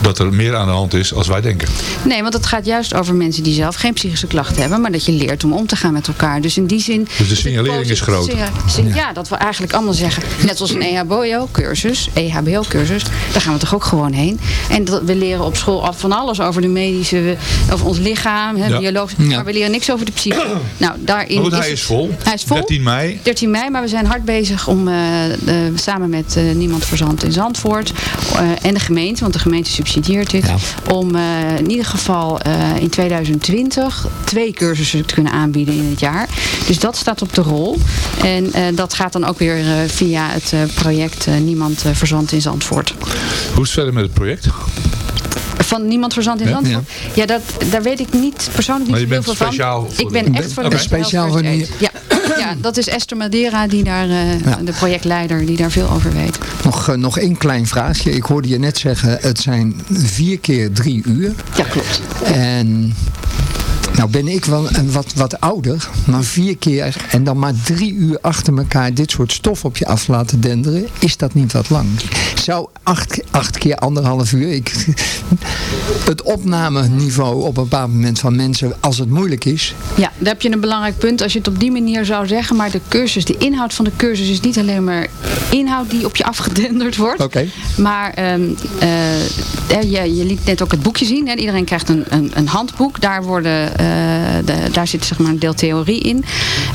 dat er meer aan de hand is als wij denken. Nee, want het gaat juist over mensen die zelf geen psychische klachten hebben, maar dat je leert om om te gaan met elkaar. Dus in die zin. Dus de signalering is groter. Ja, ja, dat we eigenlijk allemaal zeggen, net zoals een EHBO-cursus, EHBO-cursus, daar gaan we toch ook gewoon heen. En dat, we leren op school af van alles over de medische, over ons lichaam, hè, Ja. biologisch, Ja. maar we leren niks over de psyche. Nou, daarin goed, hij is vol. Hij is vol. 13 mei. 13 mei, maar we zijn hard bezig om eh, samen met eh, Niemand Verzand in Zandvoort eh, en de gemeente, want de gemeente subsidieert dit, om in ieder geval in 2020 twee cursussen te kunnen aanbieden in het jaar. Dus dat staat op de rol. En dat gaat dan ook weer via het eh, project eh, Niemand eh, Verzand in Zandvoort. Hoe is het verder met het project? Van Niemand Verzand in Ja, Zandvoort? Ja, dat, daar weet ik niet persoonlijk niet Maar je zo heel bent veel van. Ik ben de- echt voor de Speciaal voor die-. Ja. ja, dat is Esther Madeira, die daar, eh, de projectleider, die daar veel over weet. Nog, nog één klein vraagje. Ik hoorde je net zeggen, het zijn vier keer drie uur. Ja, klopt. En nou ben ik wel een wat, wat ouder, maar vier keer en dan maar drie uur achter elkaar dit soort stof op je af laten denderen, is dat niet wat lang? Zou acht, acht keer anderhalf uur, ik, het opnameniveau op een bepaald moment van mensen, als het moeilijk is, Ja, daar heb je een belangrijk punt als je het op die manier zou zeggen. Maar de cursus, de inhoud van de cursus is niet alleen maar inhoud die op je afgedenderd wordt. Oké. Maar ehm, eh, je, je liet net ook het boekje zien. Iedereen krijgt een, een, een handboek. Daar, worden, de, daar zit zeg maar een deel theorie in.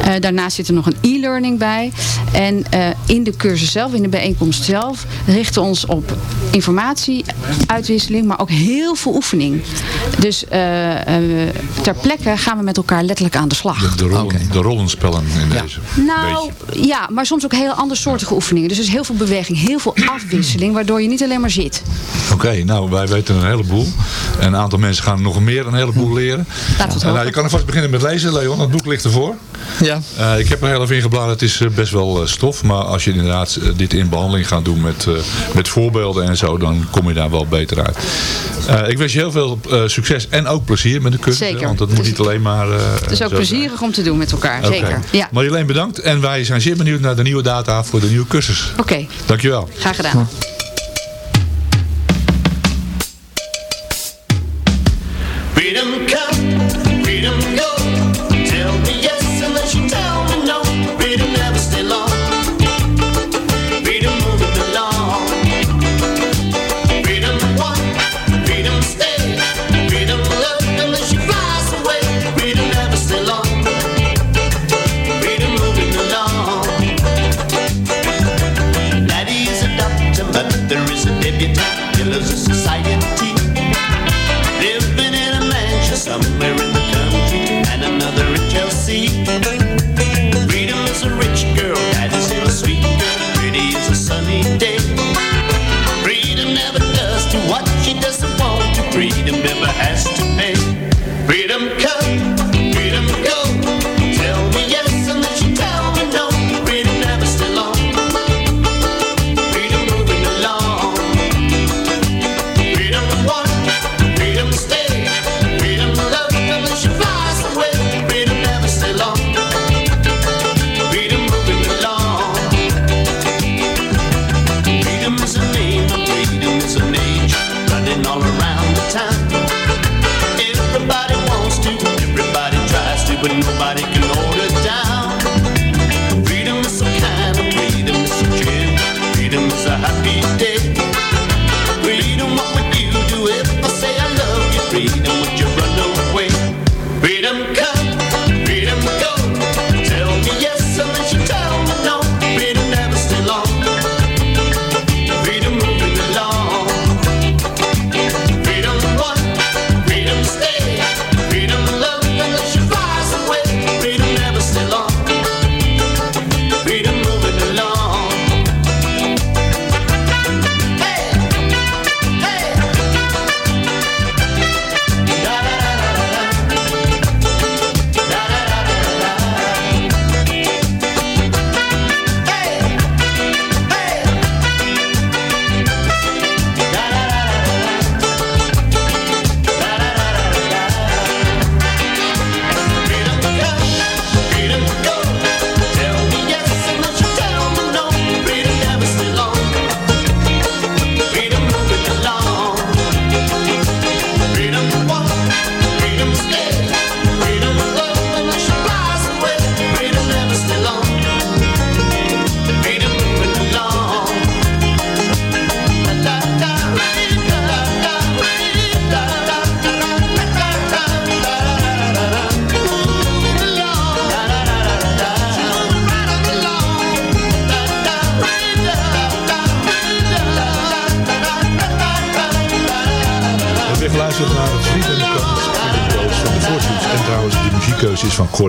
Eh, daarnaast zit er nog een e-learning bij. En eh, in de cursus zelf, in de bijeenkomst zelf, richten we ons op informatie, uitwisseling, maar ook heel veel oefening. Dus eh, eh, ter plekke gaan we met elkaar letterlijk aan de slag. De, de, rollen, de rollenspellen in deze. Nou, ja, maar soms ook heel andersoortige oefeningen. Dus er is heel veel beweging, heel veel afwisseling, waardoor je niet alleen maar zit. Oké, nou wij weten een heleboel. En een aantal mensen gaan nog meer een heleboel leren. Het nou, je kan alvast beginnen met lezen, Leon. Het boek ligt ervoor. Ja. Eh, ik heb er heel even ingebladerd. Het is eh, best wel eh, stof. Maar als je inderdaad dit in behandeling gaat doen met, eh, met voorbeelden en zo, dan kom je daar wel beter uit. Eh, ik wens je heel veel eh, succes en ook plezier met de cursus. Zeker. Want dat moet niet alleen maar... eh, Het is ook plezierig om te doen met elkaar. Zeker. Ja. Marjolein, bedankt. En wij zijn zeer benieuwd naar de nieuwe data voor de nieuwe cursus. Oké, Dankjewel. graag gedaan. Freedom come, freedom go.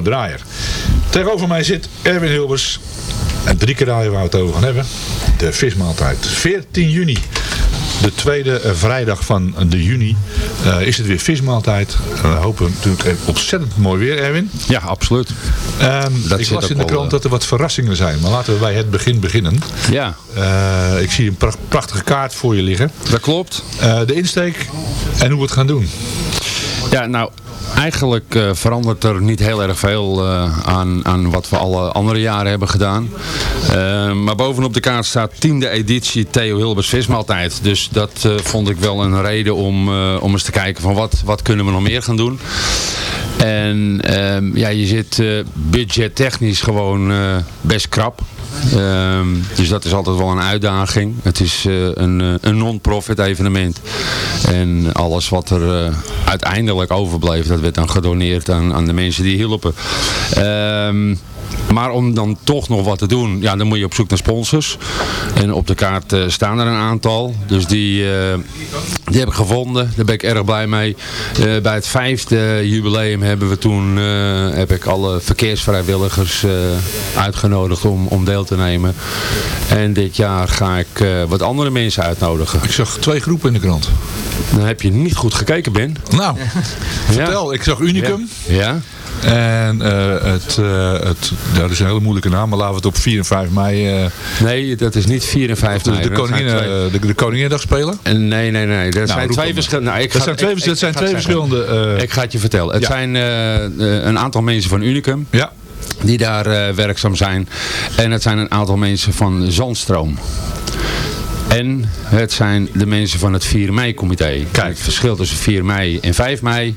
Draaier. Tegenover mij zit Erwin Hilbers. En drie keer raaien waar we het over gaan hebben. De vismaaltijd. 14 juni. De tweede eh, vrijdag van de juni eh, is het weer vismaaltijd. We hopen natuurlijk ontzettend mooi weer, Erwin. Ja, absoluut. Ehm, Dat ik las in de krant eh, dat er wat verrassingen zijn. Maar laten we bij het begin beginnen. Ja. Ik zie een pracht- prachtige kaart voor je liggen. Dat klopt. De insteek en hoe we het gaan doen. Ja, nou, eigenlijk eh, verandert er niet heel erg veel eh, aan, aan wat we alle andere jaren hebben gedaan. Eh, maar bovenop de kaart staat tiende editie Theo Hilbers Vismaaltijd. Dus dat vond ik wel een reden om, om eens te kijken van wat, wat kunnen we nog meer gaan doen. En ehm, ja, je zit budgettechnisch gewoon best krap. Ehm, dus dat is altijd wel een uitdaging. Het is eh, een, eh, een non-profit evenement. En alles wat er eh, uiteindelijk overbleef, dat werd dan gedoneerd aan, aan de mensen die hielpen. Ehm, maar om dan toch nog wat te doen, ja, dan moet je op zoek naar sponsors. En op de kaart eh, staan er een aantal. Dus die, eh, die heb ik gevonden. Daar ben ik erg blij mee. Eh, bij het vijfde jubileum hebben we toen heb ik alle verkeersvrijwilligers uitgenodigd om, om deel te nemen. En dit jaar ga ik wat andere mensen uitnodigen. Ik zag twee groepen in de krant. Dan heb je niet goed gekeken, Ben. Nou, vertel. Ik zag Unicum. ja. En uh, het, het ja, dat is een hele moeilijke naam, maar laten we het op 4 en 5 mei... Uh, nee, dat is niet 4 en 5 mei. De, koningin, de, de Koninginnedag spelen? Nee, nee, nee. Dat nou, zijn twee verschillende... Nou, dat zijn twee, ik, dat zijn twee verschillende... ik ga het je vertellen. Het ja. zijn een aantal mensen van Unicum. Ja die daar werkzaam zijn. En het zijn een aantal mensen van Zandstroom. En het zijn de mensen van het 4 mei-comité. Kijk, het verschil tussen 4 mei en 5 mei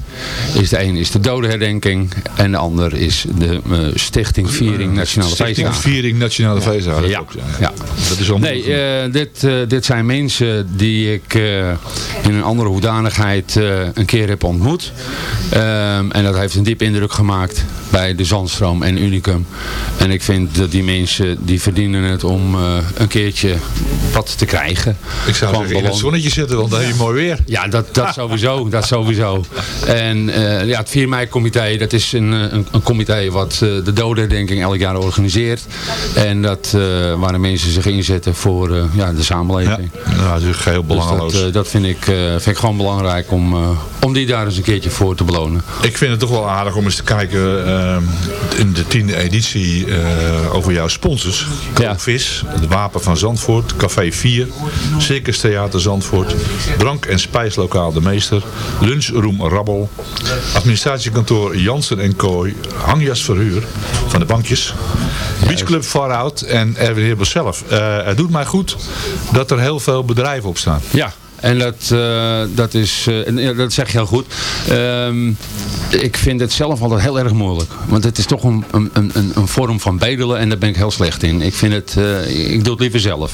is de een is de dodenherdenking en de ander is de uh, Stichting Viering Nationale Feestdagen. Stichting Viering Nationale Feestdagen. Ja. ja. ja. Dat is nee, uh, dit, uh, dit zijn mensen die ik in een andere hoedanigheid een keer heb ontmoet. Um, en dat heeft een diep indruk gemaakt bij de Zandstroom en Unicum. En ik vind dat die mensen die verdienen het om een keertje wat te krijgen ik zou zeggen in het zonnetje zitten, want dan heb je mooi weer. Ja, dat, dat sowieso. dat sowieso. En uh, ja, het 4 mei comité, dat is een, eh, een, een comité wat uh, de dodenherdenking elk jaar organiseert. En dat, uh, waar de mensen zich inzetten voor ja, de samenleving. Ja, nou, dat is heel belangrijk. Dus dat, dat vind, ik, vind ik gewoon belangrijk om, om die daar eens een keertje voor te belonen. Ik vind het toch wel aardig om eens te kijken in de tiende editie over jouw sponsors. Vis, het Wapen van Zandvoort, Café 4, Circus Theater Zandvoort, Drank- en Spijslokaal De Meester, Lunchroom Rabbel, administratiekantoor Jansen en Kooi, Hangjas Verhuur van de bankjes, Beachclub Far Out en Erwin Herbel zelf. Uh, het doet mij goed dat er heel veel bedrijven op staan. Ja, en dat, uh, dat, is, uh, dat zeg je heel goed. Um, ik vind het zelf altijd heel erg moeilijk. Want het is toch een, een, een, een vorm van bedelen en daar ben ik heel slecht in. Ik, vind het, ik doe het liever zelf.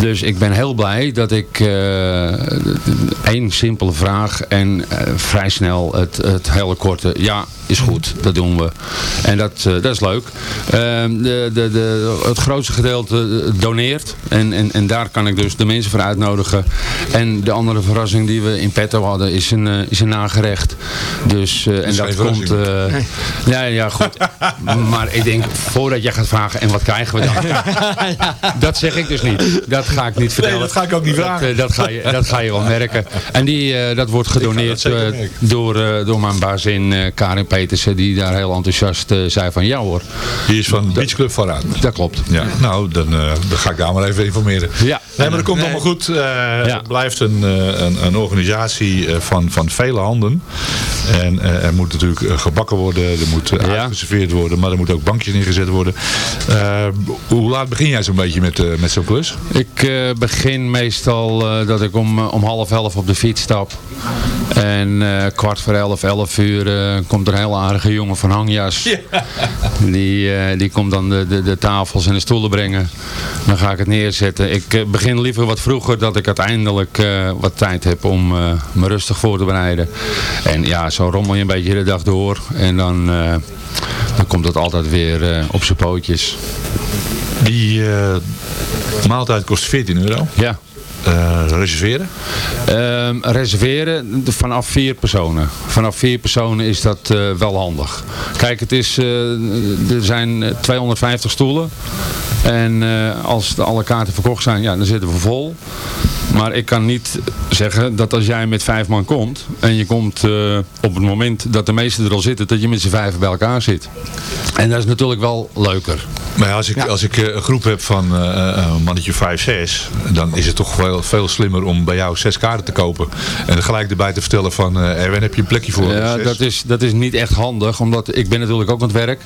Dus ik ben heel blij dat ik uh, één simpele vraag en uh, vrij snel het, het hele korte ja is goed, dat doen we. En dat, uh, dat is leuk. de, de, de, het grootste gedeelte doneert en, en, en daar kan ik dus de mensen voor uitnodigen. En de andere verrassing die we in petto hadden is een, is een nagerecht. Dus, en dat komt... Nee. Ja, ja, goed. maar ik denk, voordat jij gaat vragen en wat krijgen we dan? dat zeg ik dus niet. Dat ga ik niet vertellen. Nee, dat ga ik ook niet vragen. Dat, dat, ga, je, dat ga je wel merken. En die, uh, dat wordt gedoneerd dat uh, door, uh, door mijn bazin Karin Petersen. Die daar heel enthousiast zei van ja hoor. Die is van de Beach Club vooruit. Dat klopt. Ja, nou, dan, dan ga ik daar maar even informeren. Ja. Nee, maar dat komt allemaal goed. Het blijft een, een, een, organisatie van, van vele handen. En er moet natuurlijk gebakken worden. Er moet ja. uitgeserveerd worden. Maar er moeten ook bankjes ingezet worden. hoe laat begin jij zo'n beetje met, met zo'n klus? Ik begin meestal dat ik om, om half elf op de fiets stap. En kwart voor elf, elf uur komt er een heel aardige jongen van hangjas. Ja. Die, die komt dan de, de, de, tafels en de stoelen brengen. Dan ga ik het neerzetten. Ik begin liever wat vroeger dat ik uiteindelijk wat tijd heb om me rustig voor te bereiden. En ja, zo rommel je een beetje de dag door. En dan, dan komt het altijd weer op zijn pootjes. Die maaltijd kost 14 euro. Ja. Uh, reserveren? Uh, reserveren vanaf vier personen. Vanaf vier personen is dat uh, wel handig. Kijk, het is, uh, er zijn 250 stoelen. En als alle kaarten verkocht zijn, ja, dan zitten we vol. Maar ik kan niet zeggen dat als jij met vijf man komt en je komt uh, op het moment dat de meesten er al zitten, dat je met z'n vijf bij elkaar zit. En dat is natuurlijk wel leuker. Maar ja, als ik, ja. als ik een groep heb van uh, een mannetje 5, 6, dan is het toch wel veel slimmer om bij jou zes kaarten te kopen. En gelijk erbij te vertellen van, uh, Erwin, heb je een plekje voor? Ja, dat is, dat is niet echt handig, omdat ik ben natuurlijk ook aan het werk.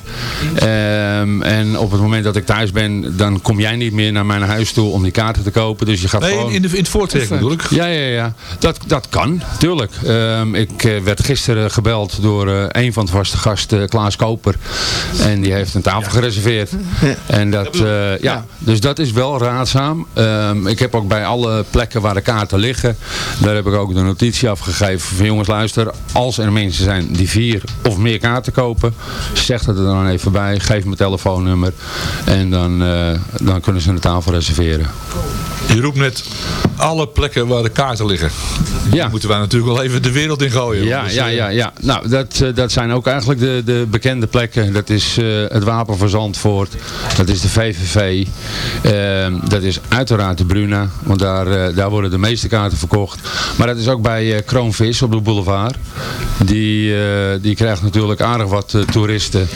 Um, en op het moment dat ik thuis ben, dan kom jij niet meer naar mijn huis toe om die kaarten te kopen. Dus je gaat nee, gewoon... in, de, in het natuurlijk. Ja, ja, ja. Dat, dat kan, tuurlijk. Ehm, ik eh, werd gisteren gebeld door eh, een van de vaste gasten, Klaas Koper. En die heeft een tafel gereserveerd. En dat, eh, ja, dus dat is wel raadzaam. Ehm, ik heb ook bij alle plekken waar de kaarten liggen, daar heb ik ook de notitie afgegeven van jongens luister, als er mensen zijn die vier of meer kaarten kopen, zeg dat er dan even bij, geef mijn telefoonnummer en dan, eh, dan kunnen ze een tafel reserveren. Je roept net alle plekken waar de kaarten liggen. Ja. moeten wij natuurlijk wel even de wereld in gooien. Ja, Dus, ja, eh, ja, ja. Nou, dat, eh, dat zijn ook eigenlijk de, de bekende plekken. Dat is eh, het Wapen van Zandvoort. Dat is de VVV. ehm, dat is uiteraard de Bruna. Want daar, daar worden de meeste kaarten verkocht. Maar dat is ook bij Kroonvis op de boulevard. Die, die krijgt natuurlijk aardig wat toeristen.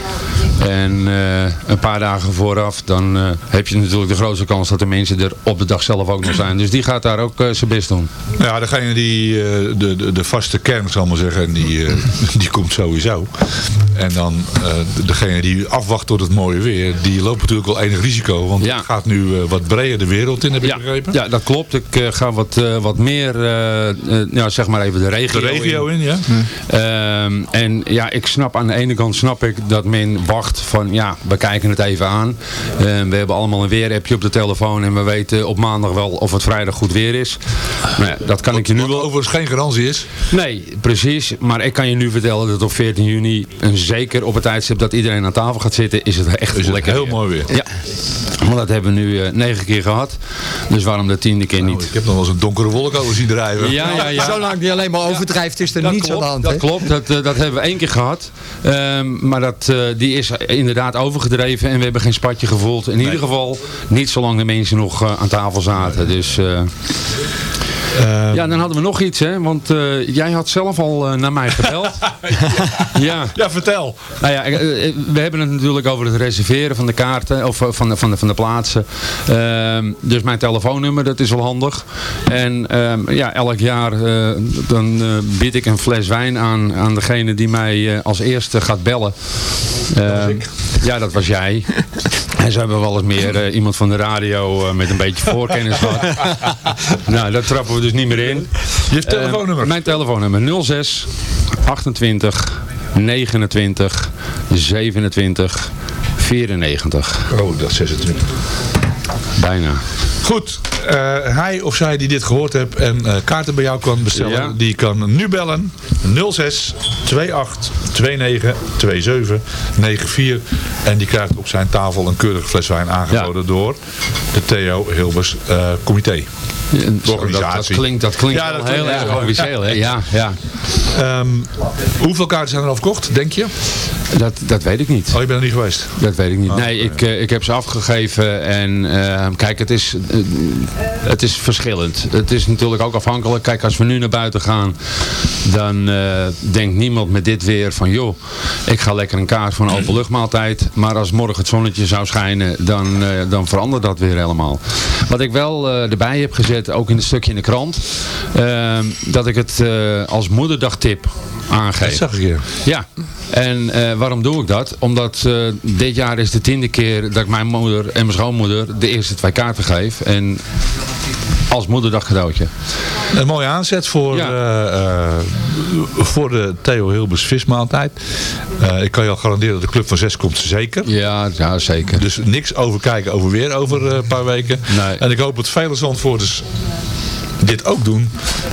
En eh, een paar dagen vooraf, dan eh, heb je natuurlijk de grootste kans dat de mensen er op de dag zelf ook nog zijn. Dus die gaat daar ook eh, zijn best doen. Ja, degene die, de, de, de vaste kern zal maar zeggen, die, die komt sowieso. En dan degene die afwacht tot het mooie weer, die loopt natuurlijk wel enig risico. Want het gaat nu wat breder de wereld in, heb ik begrepen. Ja, dat klopt. Ik ga wat, wat meer, ja, zeg maar even de regio De regio in, ja. Ehm, en ja, ik snap aan de ene kant snap ik dat men wacht van ja, we kijken het even aan. Ehm, we hebben allemaal een weerappje op de telefoon en we weten op maandag wel of het vrijdag goed weer is. Ja, dat kan ik je nu wel. overigens geen garantie is. Nee, precies. Maar ik kan je nu vertellen dat op 14 juni, en zeker op het tijdstip dat iedereen aan tafel gaat zitten, is het echt Is het lekker heel mooi weer. Ja, want dat hebben we nu eh, negen keer gehad. Dus waarom de tiende keer niet? Ik heb nog wel eens een donkere wolk over zien drijven. Ja, ja, ja. Zolang die alleen maar overdrijft is er Dat niets klopt, aan de hand. Dat klopt, dat, eh, dat hebben we één keer gehad. Ehm, maar dat, eh, die is inderdaad overgedreven en we hebben geen spatje gevoeld. In ieder geval niet zolang de mensen nog aan tafel zaten. Dus, eh, ja, dan hadden we nog iets, hè? Want eh, jij had zelf al eh, naar mij gebeld. ja. ja, vertel. Nou ja, eh, we hebben het natuurlijk over het reserveren van de kaarten, of van de, van de, van de plaatsen. Ehm, dus mijn telefoonnummer, dat is wel handig. En ehm, ja, elk jaar eh, dan eh, bied ik een fles wijn aan, aan degene die mij als eerste gaat bellen. Ehm, ja, dat was jij. En zo hebben we wel eens meer eh, iemand van de radio eh, met een beetje voorkennis gehad. nou, daar trappen we dus niet meer in. Je telefoonnummer? mijn telefoonnummer 06 28 29 27 94. Oh, dat is 26. Bijna. Goed, eh, hij of zij die dit gehoord heeft en eh, kaarten bij jou kan bestellen, Ja. die kan nu bellen 06 28 29 27 94 en die krijgt op zijn tafel een keurige fles wijn aangeboden door de Theo Hilbers eh, comité. Dat, organisatie. dat klinkt, dat klinkt Ja, wel dat heel klinkt erg officieel. Hè? Ja, ja. Ehm, hoeveel kaarten zijn er al verkocht, denk je? Dat, dat weet ik niet. Oh, je bent er niet geweest? Dat weet ik niet. Ah, nee, ik, eh, ik heb ze afgegeven en eh, kijk, het is, eh, het is verschillend. Het is natuurlijk ook afhankelijk. Kijk, als we nu naar buiten gaan, dan eh, denkt niemand met dit weer van joh, ik ga lekker een kaart voor een openluchtmaaltijd. Maar als morgen het zonnetje zou schijnen, dan, dan verandert dat weer helemaal. Wat ik wel erbij heb gezet, ook in een stukje in de krant, eh, dat ik het eh, als moederdagtip aangeef. Dat zag ik. Ja, en eh, waarom doe ik dat? Omdat eh, dit jaar is de tiende keer dat ik mijn moeder en mijn schoonmoeder de eerste twee kaarten geef. En als moederdag cadeautje. Een mooie aanzet voor, eh, eh, voor de Theo Hilbers vismaaltijd. Eh, ik kan je al garanderen dat de Club van Zes komt zeker. Ja, ja zeker. Dus niks over kijken over weer over een paar weken. En ik hoop dat vele Zandvoorters dit ook doen.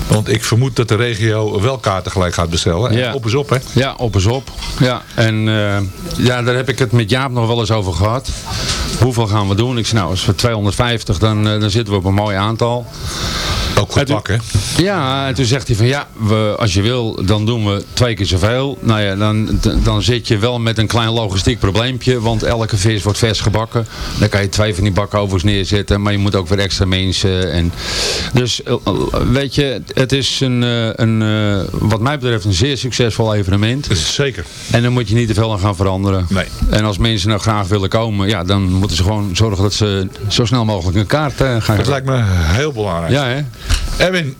Want ik vermoed dat de regio wel kaarten gelijk gaat bestellen. En Ja. op is op, hè? Ja, op is op. Ja, en eh, ja, daar heb ik het met Jaap nog wel eens over gehad. Hoeveel gaan we doen? Ik zei, nou, als we 250, dan, eh, dan zitten we op een mooi aantal. Ook goed pakken. Ja, en toen zegt hij van ja, we, als je wil, dan doen we twee keer zoveel. Nou ja, dan, dan zit je wel met een klein logistiek probleempje, want elke vis wordt vers gebakken. Dan kan je twee van die bakovers neerzetten, maar je moet ook weer extra mensen. En, dus eh, weet je, het is een, eh, een eh, wat mij betreft een zeer succesvol evenement. Zeker. En dan moet je niet te veel aan gaan veranderen. Nee. En als mensen nou graag willen komen, ja, dan moeten ze gewoon zorgen dat ze zo snel mogelijk een kaart eh, gaan Dat lijkt me heel belangrijk. Ja, hè? Erwin,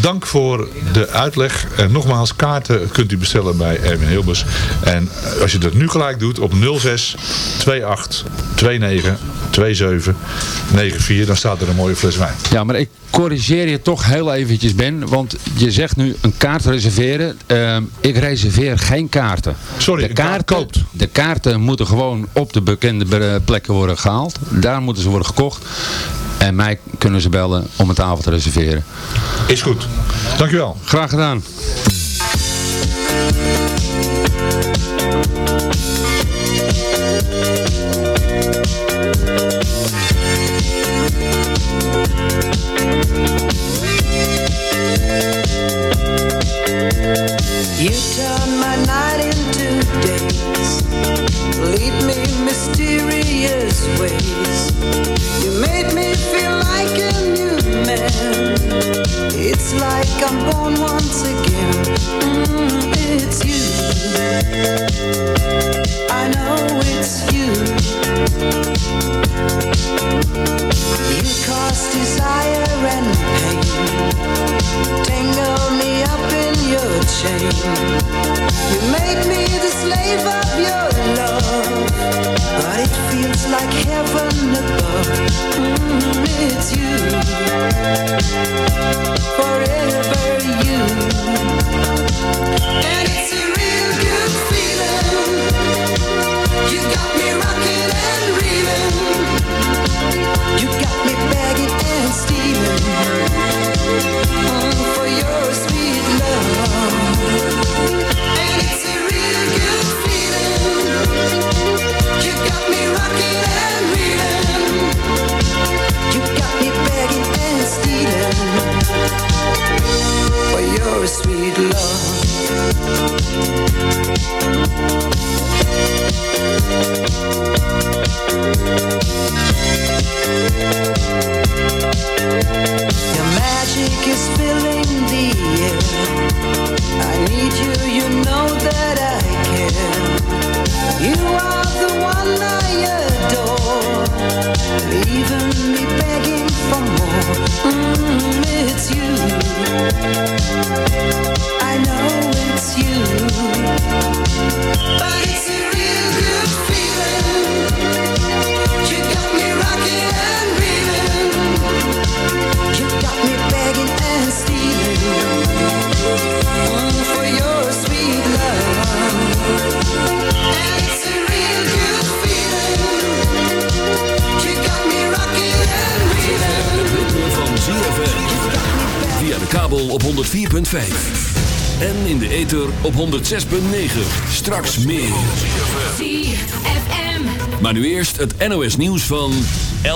dank voor de uitleg. En nogmaals, kaarten kunt u bestellen bij Erwin Hilbers. En als je dat nu gelijk doet op 06 28 29 27 94, dan staat er een mooie fles wijn. Ja, maar ik corrigeer je toch heel eventjes, Ben. Want je zegt nu een kaart reserveren. Ehm, ik reserveer geen kaarten. Sorry, de kaarten, De kaarten moeten gewoon op de bekende be- plekken worden gehaald. Daar moeten ze worden gekocht. En mij kunnen ze bellen om een tafel te reserveren. Is goed. Dankjewel. Graag gedaan. You turn my night into days, lead me mysterious ways. You made me feel like It's like I'm born once again. Mm, it's you. I know it's you. You cause desire and pain. Tangle me up in your chain. You make me the slave of for your sweet love. For your sweet love. Your magic is filling the air. I need you, you know that I care. Feeling. You got me rocking and 106.9. Straks meer. Maar nu eerst het NOS nieuws van